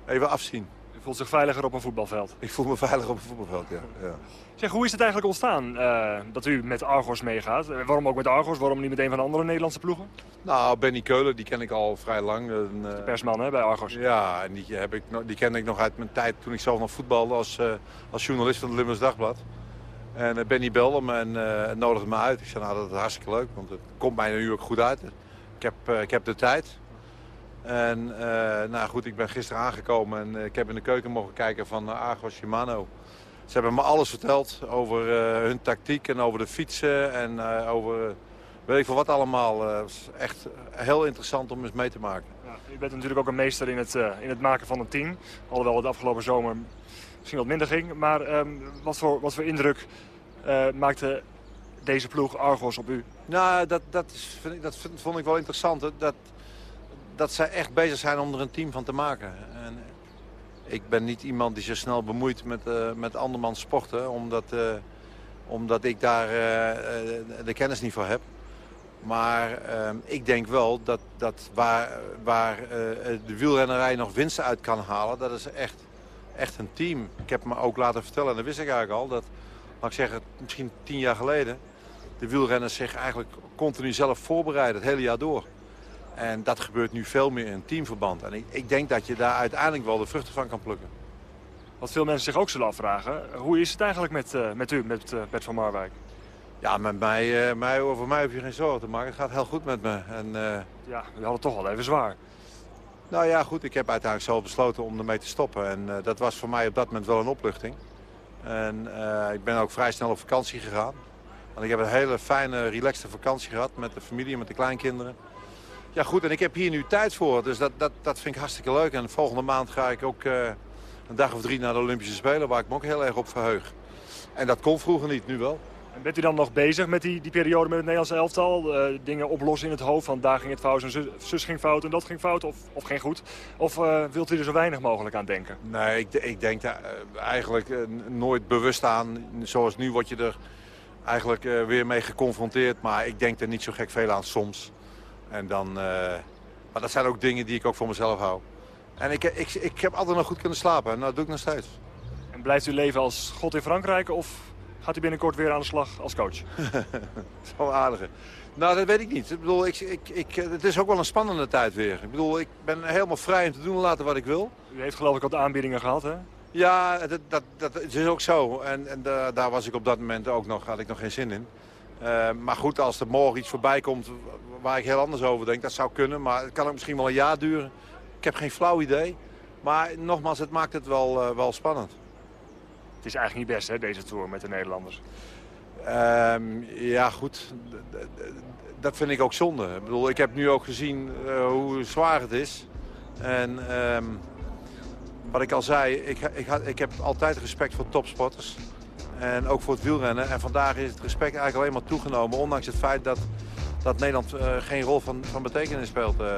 even afzien. Je voelt zich veiliger op een voetbalveld? Ik voel me veiliger op een voetbalveld, ja. ja. Zeg, hoe is het eigenlijk ontstaan uh, dat u met Argos meegaat? waarom ook met Argos? Waarom niet met een van de andere Nederlandse ploegen? Nou, Benny Keulen, die ken ik al vrij lang. De persman hè, bij Argos. Ja, en die, heb ik, die kende ik nog uit mijn tijd toen ik zelf nog voetbalde als, als journalist van het Limburgs Dagblad. En Benny belde me en uh, nodigde me uit. Ik zei, nou, dat is hartstikke leuk, want het komt mij nu ook goed uit. Ik heb, uh, ik heb de tijd. En nou goed, ik ben gisteren aangekomen en ik heb in de keuken mogen kijken van Argos Shimano. Ze hebben me alles verteld over hun tactiek en over de fietsen en over weet ik veel wat allemaal. Het is echt heel interessant om eens mee te maken. Ja, u bent natuurlijk ook een meester in het, in het maken van een team. Alhoewel het afgelopen zomer misschien wat minder ging. Maar um, wat, voor, wat voor indruk uh, maakte deze ploeg Argos op u? Nou, dat, dat, is, dat vond ik wel interessant. Dat, dat zij echt bezig zijn om er een team van te maken. En ik ben niet iemand die zich snel bemoeit met, uh, met andermans sporten. Omdat, uh, omdat ik daar de kennis niet voor heb. Maar ik denk wel dat, dat waar, waar de wielrennerij nog winsten uit kan halen... dat is echt echt een team. Ik heb me ook laten vertellen, en dat wist ik eigenlijk al... dat, laat ik zeggen, misschien tien jaar geleden... de wielrenners zich eigenlijk continu zelf voorbereiden, het hele jaar door. En dat gebeurt nu veel meer in teamverband. En ik, ik denk dat je daar uiteindelijk wel de vruchten van kan plukken. Wat veel mensen zich ook zullen afvragen... hoe is het eigenlijk met, uh, met u, met uh, Bert van Marwijk? Ja, met mij, uh, mij, over mij heb je geen zorgen te maken. Het gaat heel goed met me. En, ja, we hadden het toch wel even zwaar. Nou ja, goed. Ik heb uiteindelijk zelf besloten om ermee te stoppen. En uh, dat was voor mij op dat moment wel een opluchting. En uh, ik ben ook vrij snel op vakantie gegaan. Want ik heb een hele fijne, relaxte vakantie gehad met de familie met de kleinkinderen. Ja goed, en ik heb hier nu tijd voor. Dus dat, dat, dat vind ik hartstikke leuk. En volgende maand ga ik ook uh, een dag of drie naar de Olympische Spelen... waar ik me ook heel erg op verheug. En dat kon vroeger niet, nu wel. En bent u dan nog bezig met die, die periode met het Nederlandse elftal? Uh, dingen oplossen in het hoofd van daar ging het fout en zus, zus ging fout en dat ging fout of, of geen goed? Of uh, wilt u er zo weinig mogelijk aan denken? Nee, ik, ik denk daar uh, eigenlijk nooit bewust aan. Zoals nu word je er eigenlijk weer mee geconfronteerd. Maar ik denk er niet zo gek veel aan soms. En dan, maar dat zijn ook dingen die ik ook voor mezelf hou. En ik, ik, ik heb altijd nog goed kunnen slapen en dat doe ik nog steeds. En blijft u leven als God in Frankrijk of Gaat hij binnenkort weer aan de slag als coach? Zo'n aardige. Nou, dat weet ik niet. Ik bedoel, ik, ik, ik, het is ook wel een spannende tijd weer. Ik bedoel, ik ben helemaal vrij om te doen en laten wat ik wil. U heeft geloof ik al de aanbiedingen gehad, hè? Ja, dat, dat, dat is ook zo. En, en da, daar was ik op dat moment ook nog, had ik nog geen zin in. Uh, maar goed, als er morgen iets voorbij komt waar ik heel anders over denk, dat zou kunnen. Maar het kan ook misschien wel een jaar duren. Ik heb geen flauw idee. Maar nogmaals, het maakt het wel, uh, wel spannend. Het is eigenlijk niet best, hè, deze Tour met de Nederlanders. Um, ja, goed. Dat vind ik ook zonde. Ik bedoel, ik heb nu ook gezien uh, hoe zwaar het is. En um, wat ik al zei, ik, ik, ik heb altijd respect voor topsporters. En ook voor het wielrennen. En vandaag is het respect eigenlijk alleen maar toegenomen. Ondanks het feit dat, dat Nederland uh, geen rol van, van betekenis speelt uh,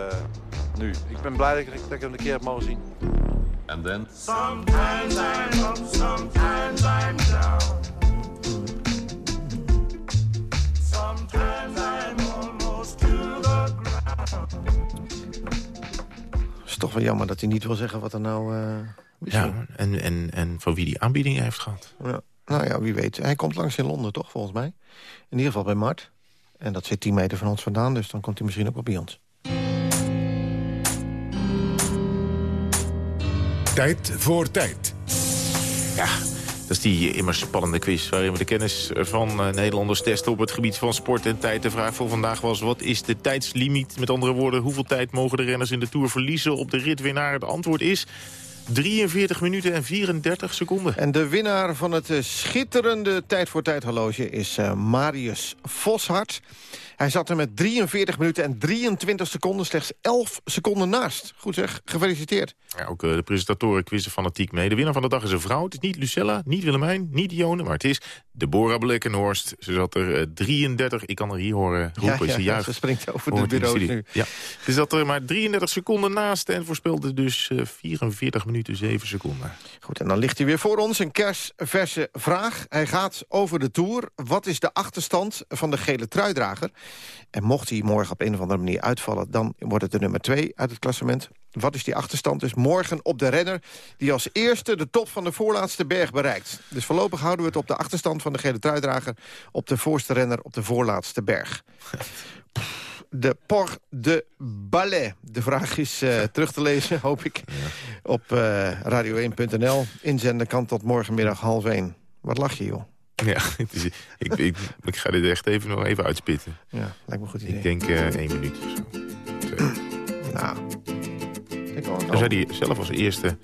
nu. Ik ben blij dat ik, dat ik hem een keer heb mogen zien. And then sometimes I'm up, sometimes I'm down. Sometimes I'm almost to the ground. Het is toch wel jammer dat hij niet wil zeggen wat er nou uh, is. Ja, en, en, en van wie die aanbieding heeft gehad. Ja. Nou ja, wie weet. Hij komt langs in Londen, toch, volgens mij? In ieder geval bij Mart. En dat zit 10 meter van ons vandaan, dus dan komt hij misschien ook wel bij ons. Tijd voor tijd. Ja, dat is die immers spannende quiz... waarin we de kennis van uh, Nederlanders testen op het gebied van sport en tijd. De vraag voor vandaag was, wat is de tijdslimiet? Met andere woorden, hoeveel tijd mogen de renners in de Tour verliezen op de ritwinnaar? Het antwoord is 43 minuten en 34 seconden. En de winnaar van het eh, schitterende Tijd voor Tijd horloge is uh, Marius Voshart. Hij zat er met 43 minuten en 23 seconden, slechts 11 seconden naast. Goed zeg, gefeliciteerd. Ja, ook uh, de presentatoren quizzen fanatiek mee. De winnaar van de dag is een vrouw. Het is niet Lucella, niet Willemijn, niet Dione, maar het is Deborah Blekkenhorst. Ze zat er uh, 33, ik kan er hier horen roepen. Ja, ze, ja, ze springt over de bureaus nu. Ja. Ze zat er maar 33 seconden naast en voorspelde dus uh, 44 minuten 7 seconden. Goed, en dan ligt hij weer voor ons. Een kersverse vraag. Hij gaat over de Tour. Wat is de achterstand van de gele truidrager? En mocht hij morgen op een of andere manier uitvallen... dan wordt het de nummer 2 uit het klassement. Wat is die achterstand? Dus morgen op de renner... die als eerste de top van de voorlaatste berg bereikt. Dus voorlopig houden we het op de achterstand van de gele truidrager... op de voorste renner op de voorlaatste berg. De Port de Ballet. De vraag is uh, terug te lezen, hoop ik, op uh, radio1.nl. Inzenden kan tot morgenmiddag half 1. Wat lach je, joh? Ja, is, ik, ik, ik, ga dit echt even nog even uitspitten. Ja, lijkt me een goed idee. Ik denk uh, één minuut of zo. Twee. nou, ik Dan zou hij zelf als eerste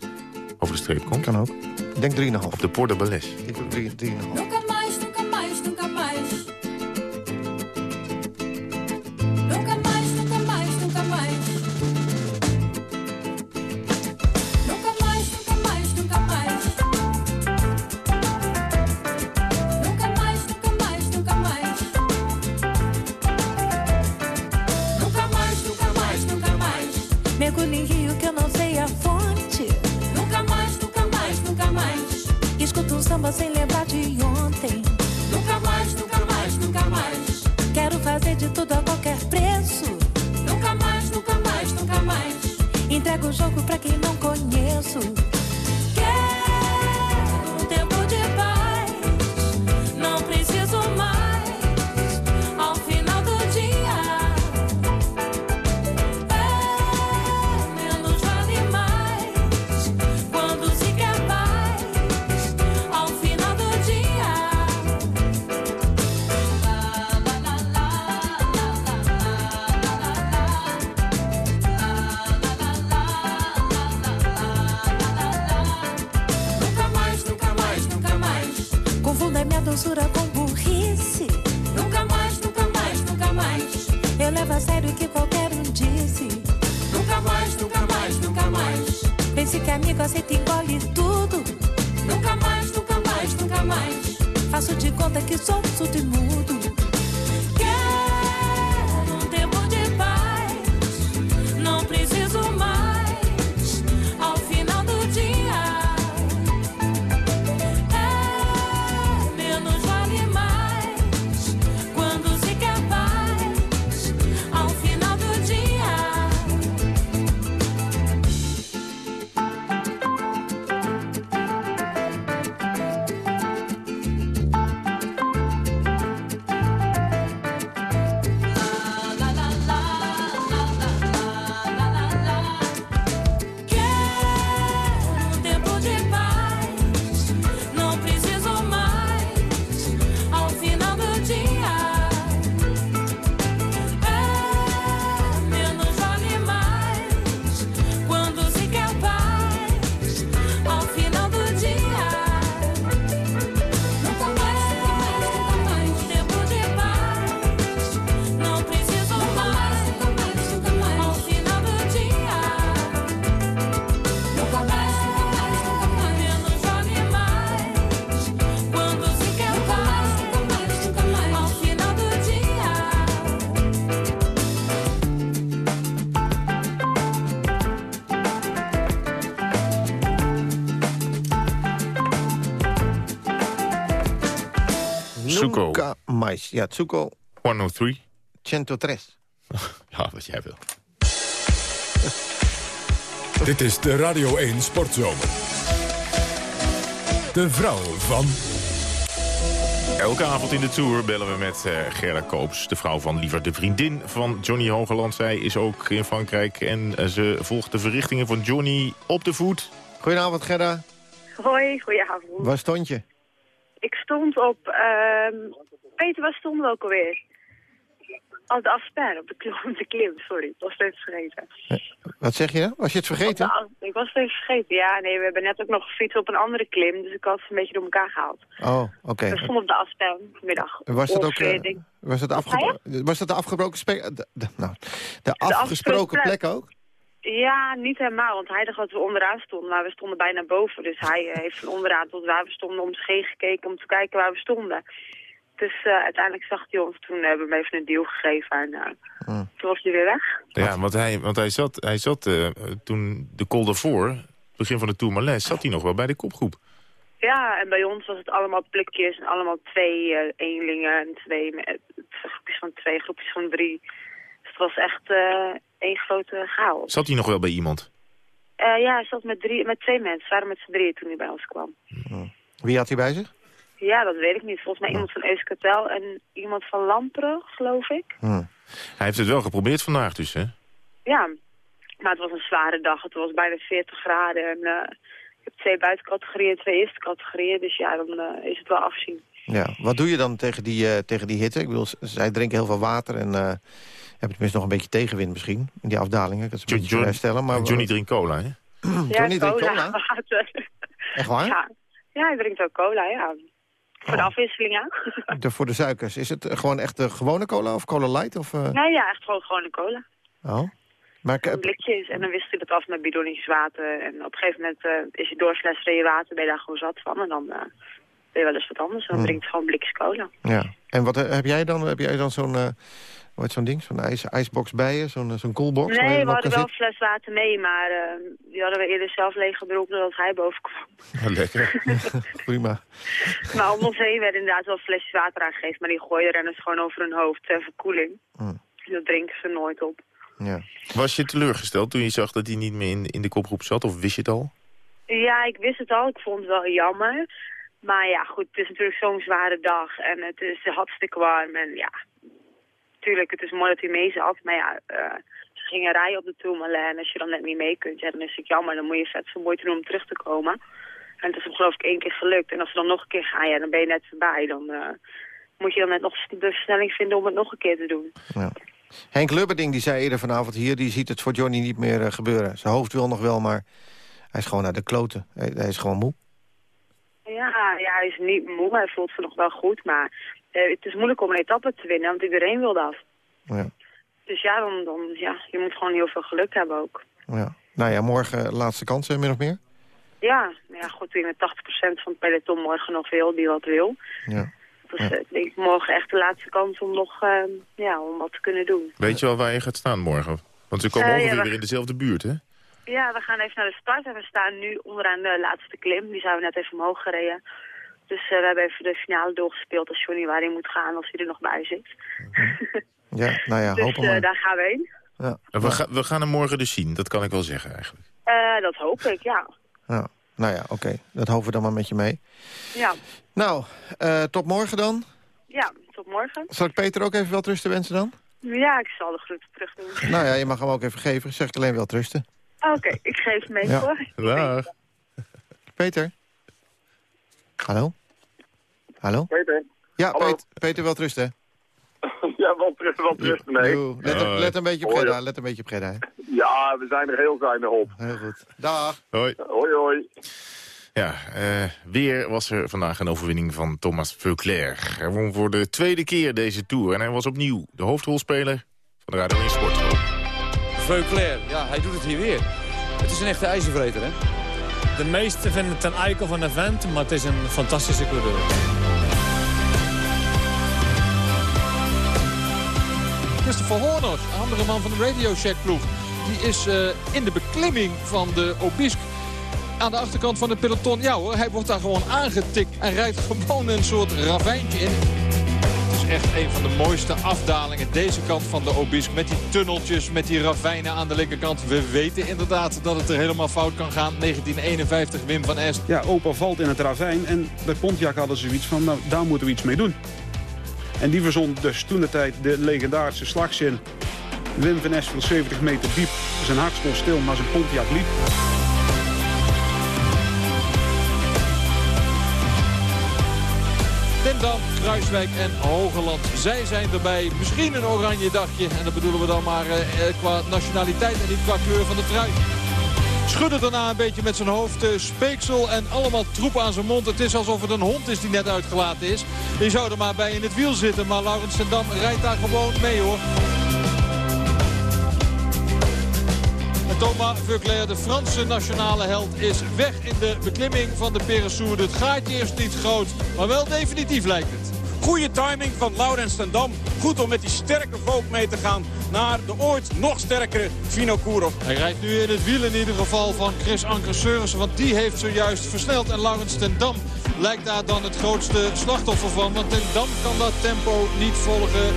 over de streep komt. Kan ook. Ik denk 3,5. Op de Port de Ballet. Ik doe 3,5. Samba sem lembrar de ontem. Nunca mais, nunca mais, nunca mais. Quero fazer de tudo a qualquer preço. Nunca mais, nunca mais, nunca mais. Entrego o jogo pra quem mais. Ja, Tsuko 103. 103. Ja, wat jij wil. Dit is de Radio 1 Sportzomer. De vrouw van... Elke avond in de Tour bellen we met eh, Gerda Koops, de vrouw van liever de vriendin van Johnny Hogeland. Zij is ook in Frankrijk en eh, ze volgt de verrichtingen van Johnny op de voet. Goedenavond, Gerda. Hoi, goedenavond. Waar stond je? Ik stond op... ehm Peter, waar stonden we ook alweer? Oh, de afsper op de, klim, op de klim, sorry. Ik was even vergeten. Wat zeg je? Was je het vergeten? de ik was het even vergeten. Ja, nee, we hebben net ook nog gefietst op een andere klim. Dus ik had het een beetje door elkaar gehaald. Oh, oké. We stonden op de afsper vanmiddag. Was dat ook eh, was dat afgebro- was dat de afgebroken de, de- nou, de afgesproken plek. ook? Ja, niet helemaal, want hij dacht dat we onderaan stonden, maar we stonden bijna boven. Dus hij eh, heeft van onderaan tot waar we stonden om zich heen gekeken om te kijken waar we stonden. Dus eh, uiteindelijk zag hij ons, toen hebben we hem even een deal gegeven en eh, Hmm. toen was hij weer weg. Ja, want hij, want hij zat, hij zat eh, toen de col daarvoor, begin van de Tourmalet, zat hij nog wel bij de kopgroep. Ja, en bij ons was het allemaal plukjes en allemaal twee eh, eenlingen en twee, eh, groepjes van twee, groepjes van drie. Dus het was echt eh één grote chaos. Zat hij nog wel bij iemand? Eh, ja, hij zat met, drie, met twee mensen, we waren met z'n drieën toen hij bij ons kwam. Wie had hij bij zich? Ja, dat weet ik niet. Volgens mij iemand van Euskartel en iemand van Lamperen, geloof ik. Hij heeft het wel geprobeerd vandaag dus, hè? Ja, maar het was een zware dag. Het was bijna 40 graden en eh, ik heb twee buitencategorieën, twee eerste categorieën. Dus ja, dan eh, is het wel afzien. Ja. Wat doe je dan tegen die, eh, tegen die hitte? Ik bedoel, zij drinken heel veel water en eh hebben tenminste nog een beetje tegenwind misschien. In die afdalingen, dat is een beetje te herstellen. Maar Johnny drinkt cola, hè? Johnny drinkt cola? water. Echt waar? Ja. ja, hij drinkt ook cola, ja. Voor de afwisseling, ja. De, voor de suikers. Is het eh, gewoon echt de gewone cola of cola light? Of, eh? Nee, ja, echt gewoon, een cola. Oh. Maar ik blikjes en dan wist hij dat af met bidonnetjes water. En op een gegeven moment eh, is je doorfles je water, ben je daar gewoon zat van. En dan eh ben je wel eens wat anders. Dan Hmm. drinkt gewoon blikjes cola. ja. En wat heb jij dan? Heb jij dan zo'n eh, hoe heet zo'n ding? Zo'n ijs, ijsbox bij je? Zo'n eh, zo'n je Nee, we hadden wel een fles water mee, maar eh, die hadden we eerder zelf leeggedronken dan hij boven kwam. lekker. Prima. maar om ons heen werden inderdaad wel flesjes water aangegeven, maar die gooien renners gewoon over hun hoofd ter verkoeling. Hmm. Dat drinken ze nooit op. Ja. Was je teleurgesteld toen je zag dat hij niet meer in, in de kopgroep zat? Of wist je het al? Ja, ik wist het al. Ik vond het wel jammer. Maar ja, goed, het is natuurlijk zo'n zware dag en het is hartstikke warm. En ja, tuurlijk, het is mooi dat hij mee zat. Maar ja, eh, ze gingen rijden op de Tourmalet en als je dan net niet mee kunt, ja, dan is het jammer. Dan moet je vet veel moeite doen om terug te komen. En het is hem geloof ik één keer gelukt. En als ze dan nog een keer gaan, ja, dan ben je net voorbij. Dan eh, moet je dan net nog de versnelling vinden om het nog een keer te doen. Ja. Henk Lubberding die zei eerder vanavond hier... die ziet het voor Johnny niet meer eh, gebeuren. Zijn hoofd wil nog wel, maar hij is gewoon naar de kloten. Hij, hij is gewoon moe. Ja, ja, hij is niet moe, hij voelt zich nog wel goed. Maar eh, het is moeilijk om een etappe te winnen, want iedereen wil dat. Ja. Dus ja, dan, dan, ja, je moet gewoon heel veel geluk hebben ook. Ja. Nou ja, morgen laatste kans, eh, min of meer. Ja, maar ja, goed, wie met 80% van het peloton morgen nog wil, die wat wil. Ja. Dus eh, ik denk morgen echt de laatste kans om nog eh, ja, om wat te kunnen doen. Weet je wel waar je gaat staan morgen? Want ze komen Eh, ja, ongeveer we- weer in dezelfde buurt, hè? Ja, we gaan even naar de start en we staan nu onderaan de laatste klim. Die zijn we net even omhoog gereden. Dus eh, we hebben even de finale doorgespeeld als Johnny waar hij moet gaan als hij er nog bij zit. Ja, nou ja, dus hopen eh, maar. daar gaan we heen. Ja. We, ga- we gaan hem morgen dus zien, dat kan ik wel zeggen eigenlijk. Eh, dat hoop ik, ja. Ja. Nou ja, oké. Dat hopen we dan maar met je mee. Ja, Nou, eh, tot morgen dan. ja tot morgen. Zal ik Peter ook even wel trusten wensen dan? Ja, ik zal de groeten terug doen. Nou ja, je mag hem ook even geven. Zeg ik alleen wel trusten. Oké, ik geef hem mee Ja. hoor. Dag. Peter? Hallo? Hallo? Peter. Ja, Hallo. Peter, Peter wel trusten. Ja, wel terug, wel terug. Nee. Let, een- let een beetje op Hoi. Gedda, let een beetje op Gedda. hè. Ja, we zijn er heel zuinig op. Heel goed. Dag. Hoi. Hoi, hoi. Ja, eh, weer was er vandaag een overwinning van Thomas Veuclair. Hij won voor de tweede keer deze Tour en hij was opnieuw de hoofdrolspeler van de Radio 1 Sportschool. Veuclair, ja, hij doet het hier weer. Het is een echte ijzervreter, hè? De meesten vinden het een eikel van een vent, maar het is een fantastische coureur. Christopher Horner, andere man van de Radio Shack ploeg. Die is eh, in de beklimming van de Obisque aan de achterkant van het peloton. Ja hoor, hij wordt daar gewoon aangetikt en rijdt gewoon een soort ravijntje in. Echt een van de mooiste afdalingen, deze kant van de Obisque. Met die tunneltjes, met die ravijnen aan de linkerkant. We weten inderdaad dat het er helemaal fout kan gaan. 1951 Wim van Est. Ja, opa valt in het ravijn en bij Pontiac hadden ze zoiets van, nou, daar moeten we iets mee doen. En die verzon dus toen de tijd de legendarische slagzin. Wim van Est viel 70 meter diep. Zijn hart stond stil, maar zijn Pontiac liep. Stendam, Kruiswijk en Hogeland. Zij zijn erbij. Misschien een oranje dagje. En dat bedoelen we dan maar eh, eh, qua nationaliteit en niet qua kleur van de trui. Schudde daarna een beetje met zijn hoofd. eh, speeksel en allemaal troep aan zijn mond. Het is alsof het een hond is die net uitgelaten is. Die zou er maar bij in het wiel zitten. Maar Laurens Stendam rijdt daar gewoon mee hoor. Thomas Vuclair, de Franse nationale held, is weg in de beklimming van de Peressourde. Het gaatje is niet groot, maar wel definitief lijkt het. Goede timing van Laurens ten Dam. Goed om met die sterke volk mee te gaan naar de ooit nog sterkere Vino Kourov. Hij rijdt nu in het wiel in ieder geval van Chris Anker Seurissen. Want die heeft zojuist versneld. En Laurens ten Dam lijkt daar dan het grootste slachtoffer van. Want ten Dam kan dat tempo niet volgen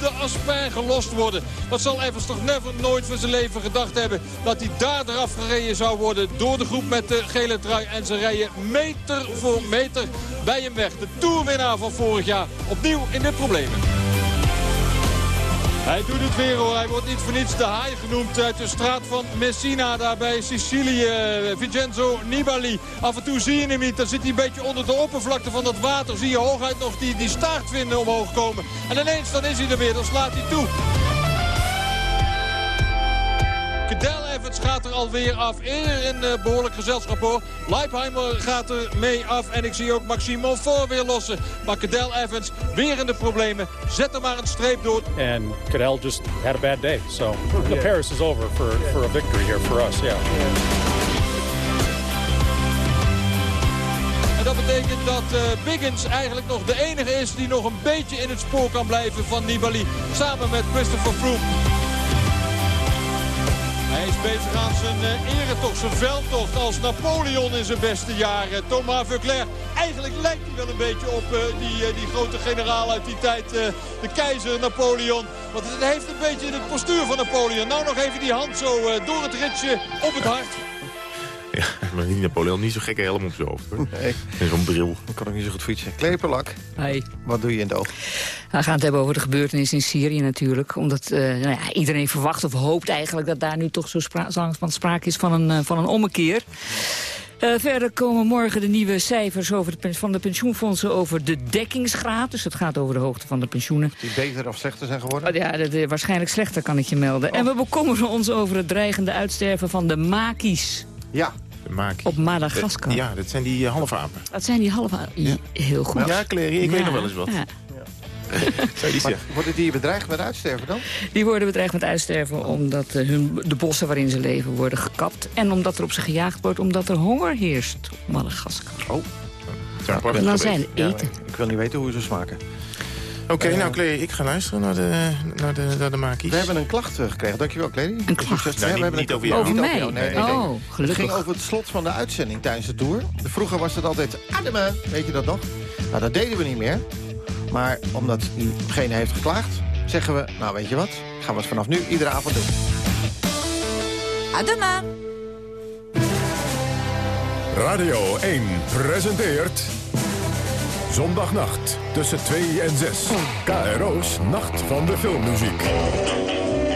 de Aspin gelost worden. Wat zal Evans toch never nooit van zijn leven gedacht hebben... dat hij daar eraf gereden zou worden door de groep met de gele trui. En ze rijden meter voor meter bij hem weg. De toerwinnaar van vorig jaar opnieuw in de problemen. Hij doet het weer hoor. Hij wordt niet voor niets de haai genoemd uit de straat van Messina. Daar bij Sicilië. Vincenzo Nibali. Af en toe zie je hem niet. Dan zit hij een beetje onder de oppervlakte van dat water. Zie je hooguit nog die, die staartvinden omhoog komen. En ineens dan is hij er weer. Dan slaat hij toe. Cadel Evans gaat er alweer af. Eerder in uh, behoorlijk gezelschap hoor. Leipheimer gaat er mee af. En ik zie ook Maxime Monfort weer lossen. Maar Cadel Evans weer in de problemen. Zet er maar een streep door. And Cadell just had a bad day. So the Paris is over for, for a victory here for us, yeah. En dat betekent dat uh, Biggins eigenlijk nog de enige is die nog een beetje in het spoor kan blijven van Nibali. Samen met Christopher Froome. Hij is bezig aan zijn uh, eretocht, zijn veldtocht als Napoleon in zijn beste jaren. Thomas Vuclair, eigenlijk lijkt hij wel een beetje op uh, die, uh, die grote generaal uit die tijd, de keizer Napoleon. Want het heeft een beetje het postuur van Napoleon. Nou nog even die hand zo door het ritje op het hart. Ja, maar die Napoleon niet zo'n gekke helm op zijn hoofd. Hoor. Nee. En zo'n bril. Ik kan ook niet zo goed fietsen. Kleperlak, Hi. wat doe je in de oog? We gaan het hebben over de gebeurtenis in Syrië natuurlijk. Omdat uh, nou ja, iedereen verwacht of hoopt eigenlijk dat daar nu toch zo spra van sprake is van een, uh, van een ommekeer. Uh, verder komen morgen de nieuwe cijfers over de, van de pensioenfondsen over de dekkingsgraad. Dus het gaat over de hoogte van de pensioenen. Die beter of slechter zijn geworden? Oh, ja, de, de, waarschijnlijk slechter kan ik je melden. Oh. En we bekommeren ons over het dreigende uitsterven van de makies. Ja, op Madagaskar. Ja, dat zijn die uh, halfapen. Dat zijn die halfapen. Ja. Heel goed. Ja, Clary, ik ja. weet nog wel eens wat. Worden die bedreigd met uitsterven dan? Die worden bedreigd met uitsterven omdat uh, hun, de bossen waarin ze leven worden gekapt. En omdat er op ze gejaagd wordt, omdat er honger heerst op Madagaskar. Oh. Ja, en dan zijn eten. ik wil niet weten hoe ze smaken. Oké, okay, uh, nou Clary, ik ga luisteren naar de, naar de, naar de makies. We hebben een klacht gekregen, dankjewel Clary. Een klacht? Nee, we niet, hebben niet een, over jou. Over niet mij? Over jou. Nee, nee, nee. Oh, gelukkig. Het ging over het slot van de uitzending tijdens de tour. Vroeger was het altijd ademen, weet je dat nog? Nou, dat deden we niet meer. Maar omdat diegene heeft geklaagd, zeggen we... nou, weet je wat, gaan we het vanaf nu iedere avond doen. Adema. Radio 1 presenteert... Zondagnacht tussen 2 en 6. KRO's Nacht van de Filmmuziek.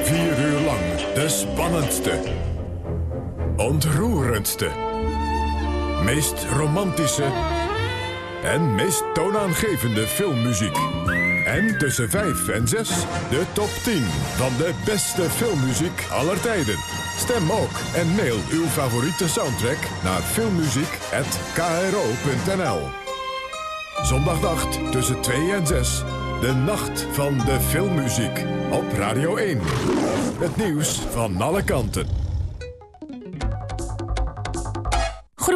Vier uur lang de spannendste. Ontroerendste. Meest romantische. En meest toonaangevende filmmuziek. En tussen 5 en 6 de top 10 van de beste filmmuziek aller tijden. Stem ook en mail uw favoriete soundtrack naar filmmuziek.kro.nl Zondagnacht tussen 2 en 6. De nacht van de filmmuziek. Op Radio 1. Het nieuws van alle kanten.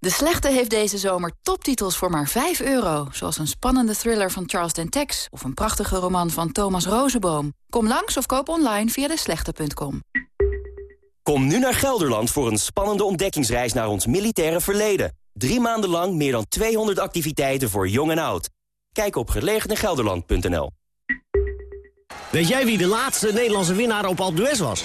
De Slechte heeft deze zomer toptitels voor maar 5 euro. Zoals een spannende thriller van Charles Dentex... of een prachtige roman van Thomas Rozenboom. Kom langs of koop online via deslechte.com. Kom nu naar Gelderland voor een spannende ontdekkingsreis naar ons militaire verleden. Drie maanden lang meer dan 200 activiteiten voor jong en oud. Kijk op gelegenegelderland.nl. Weet jij wie de laatste Nederlandse winnaar op Alpe was?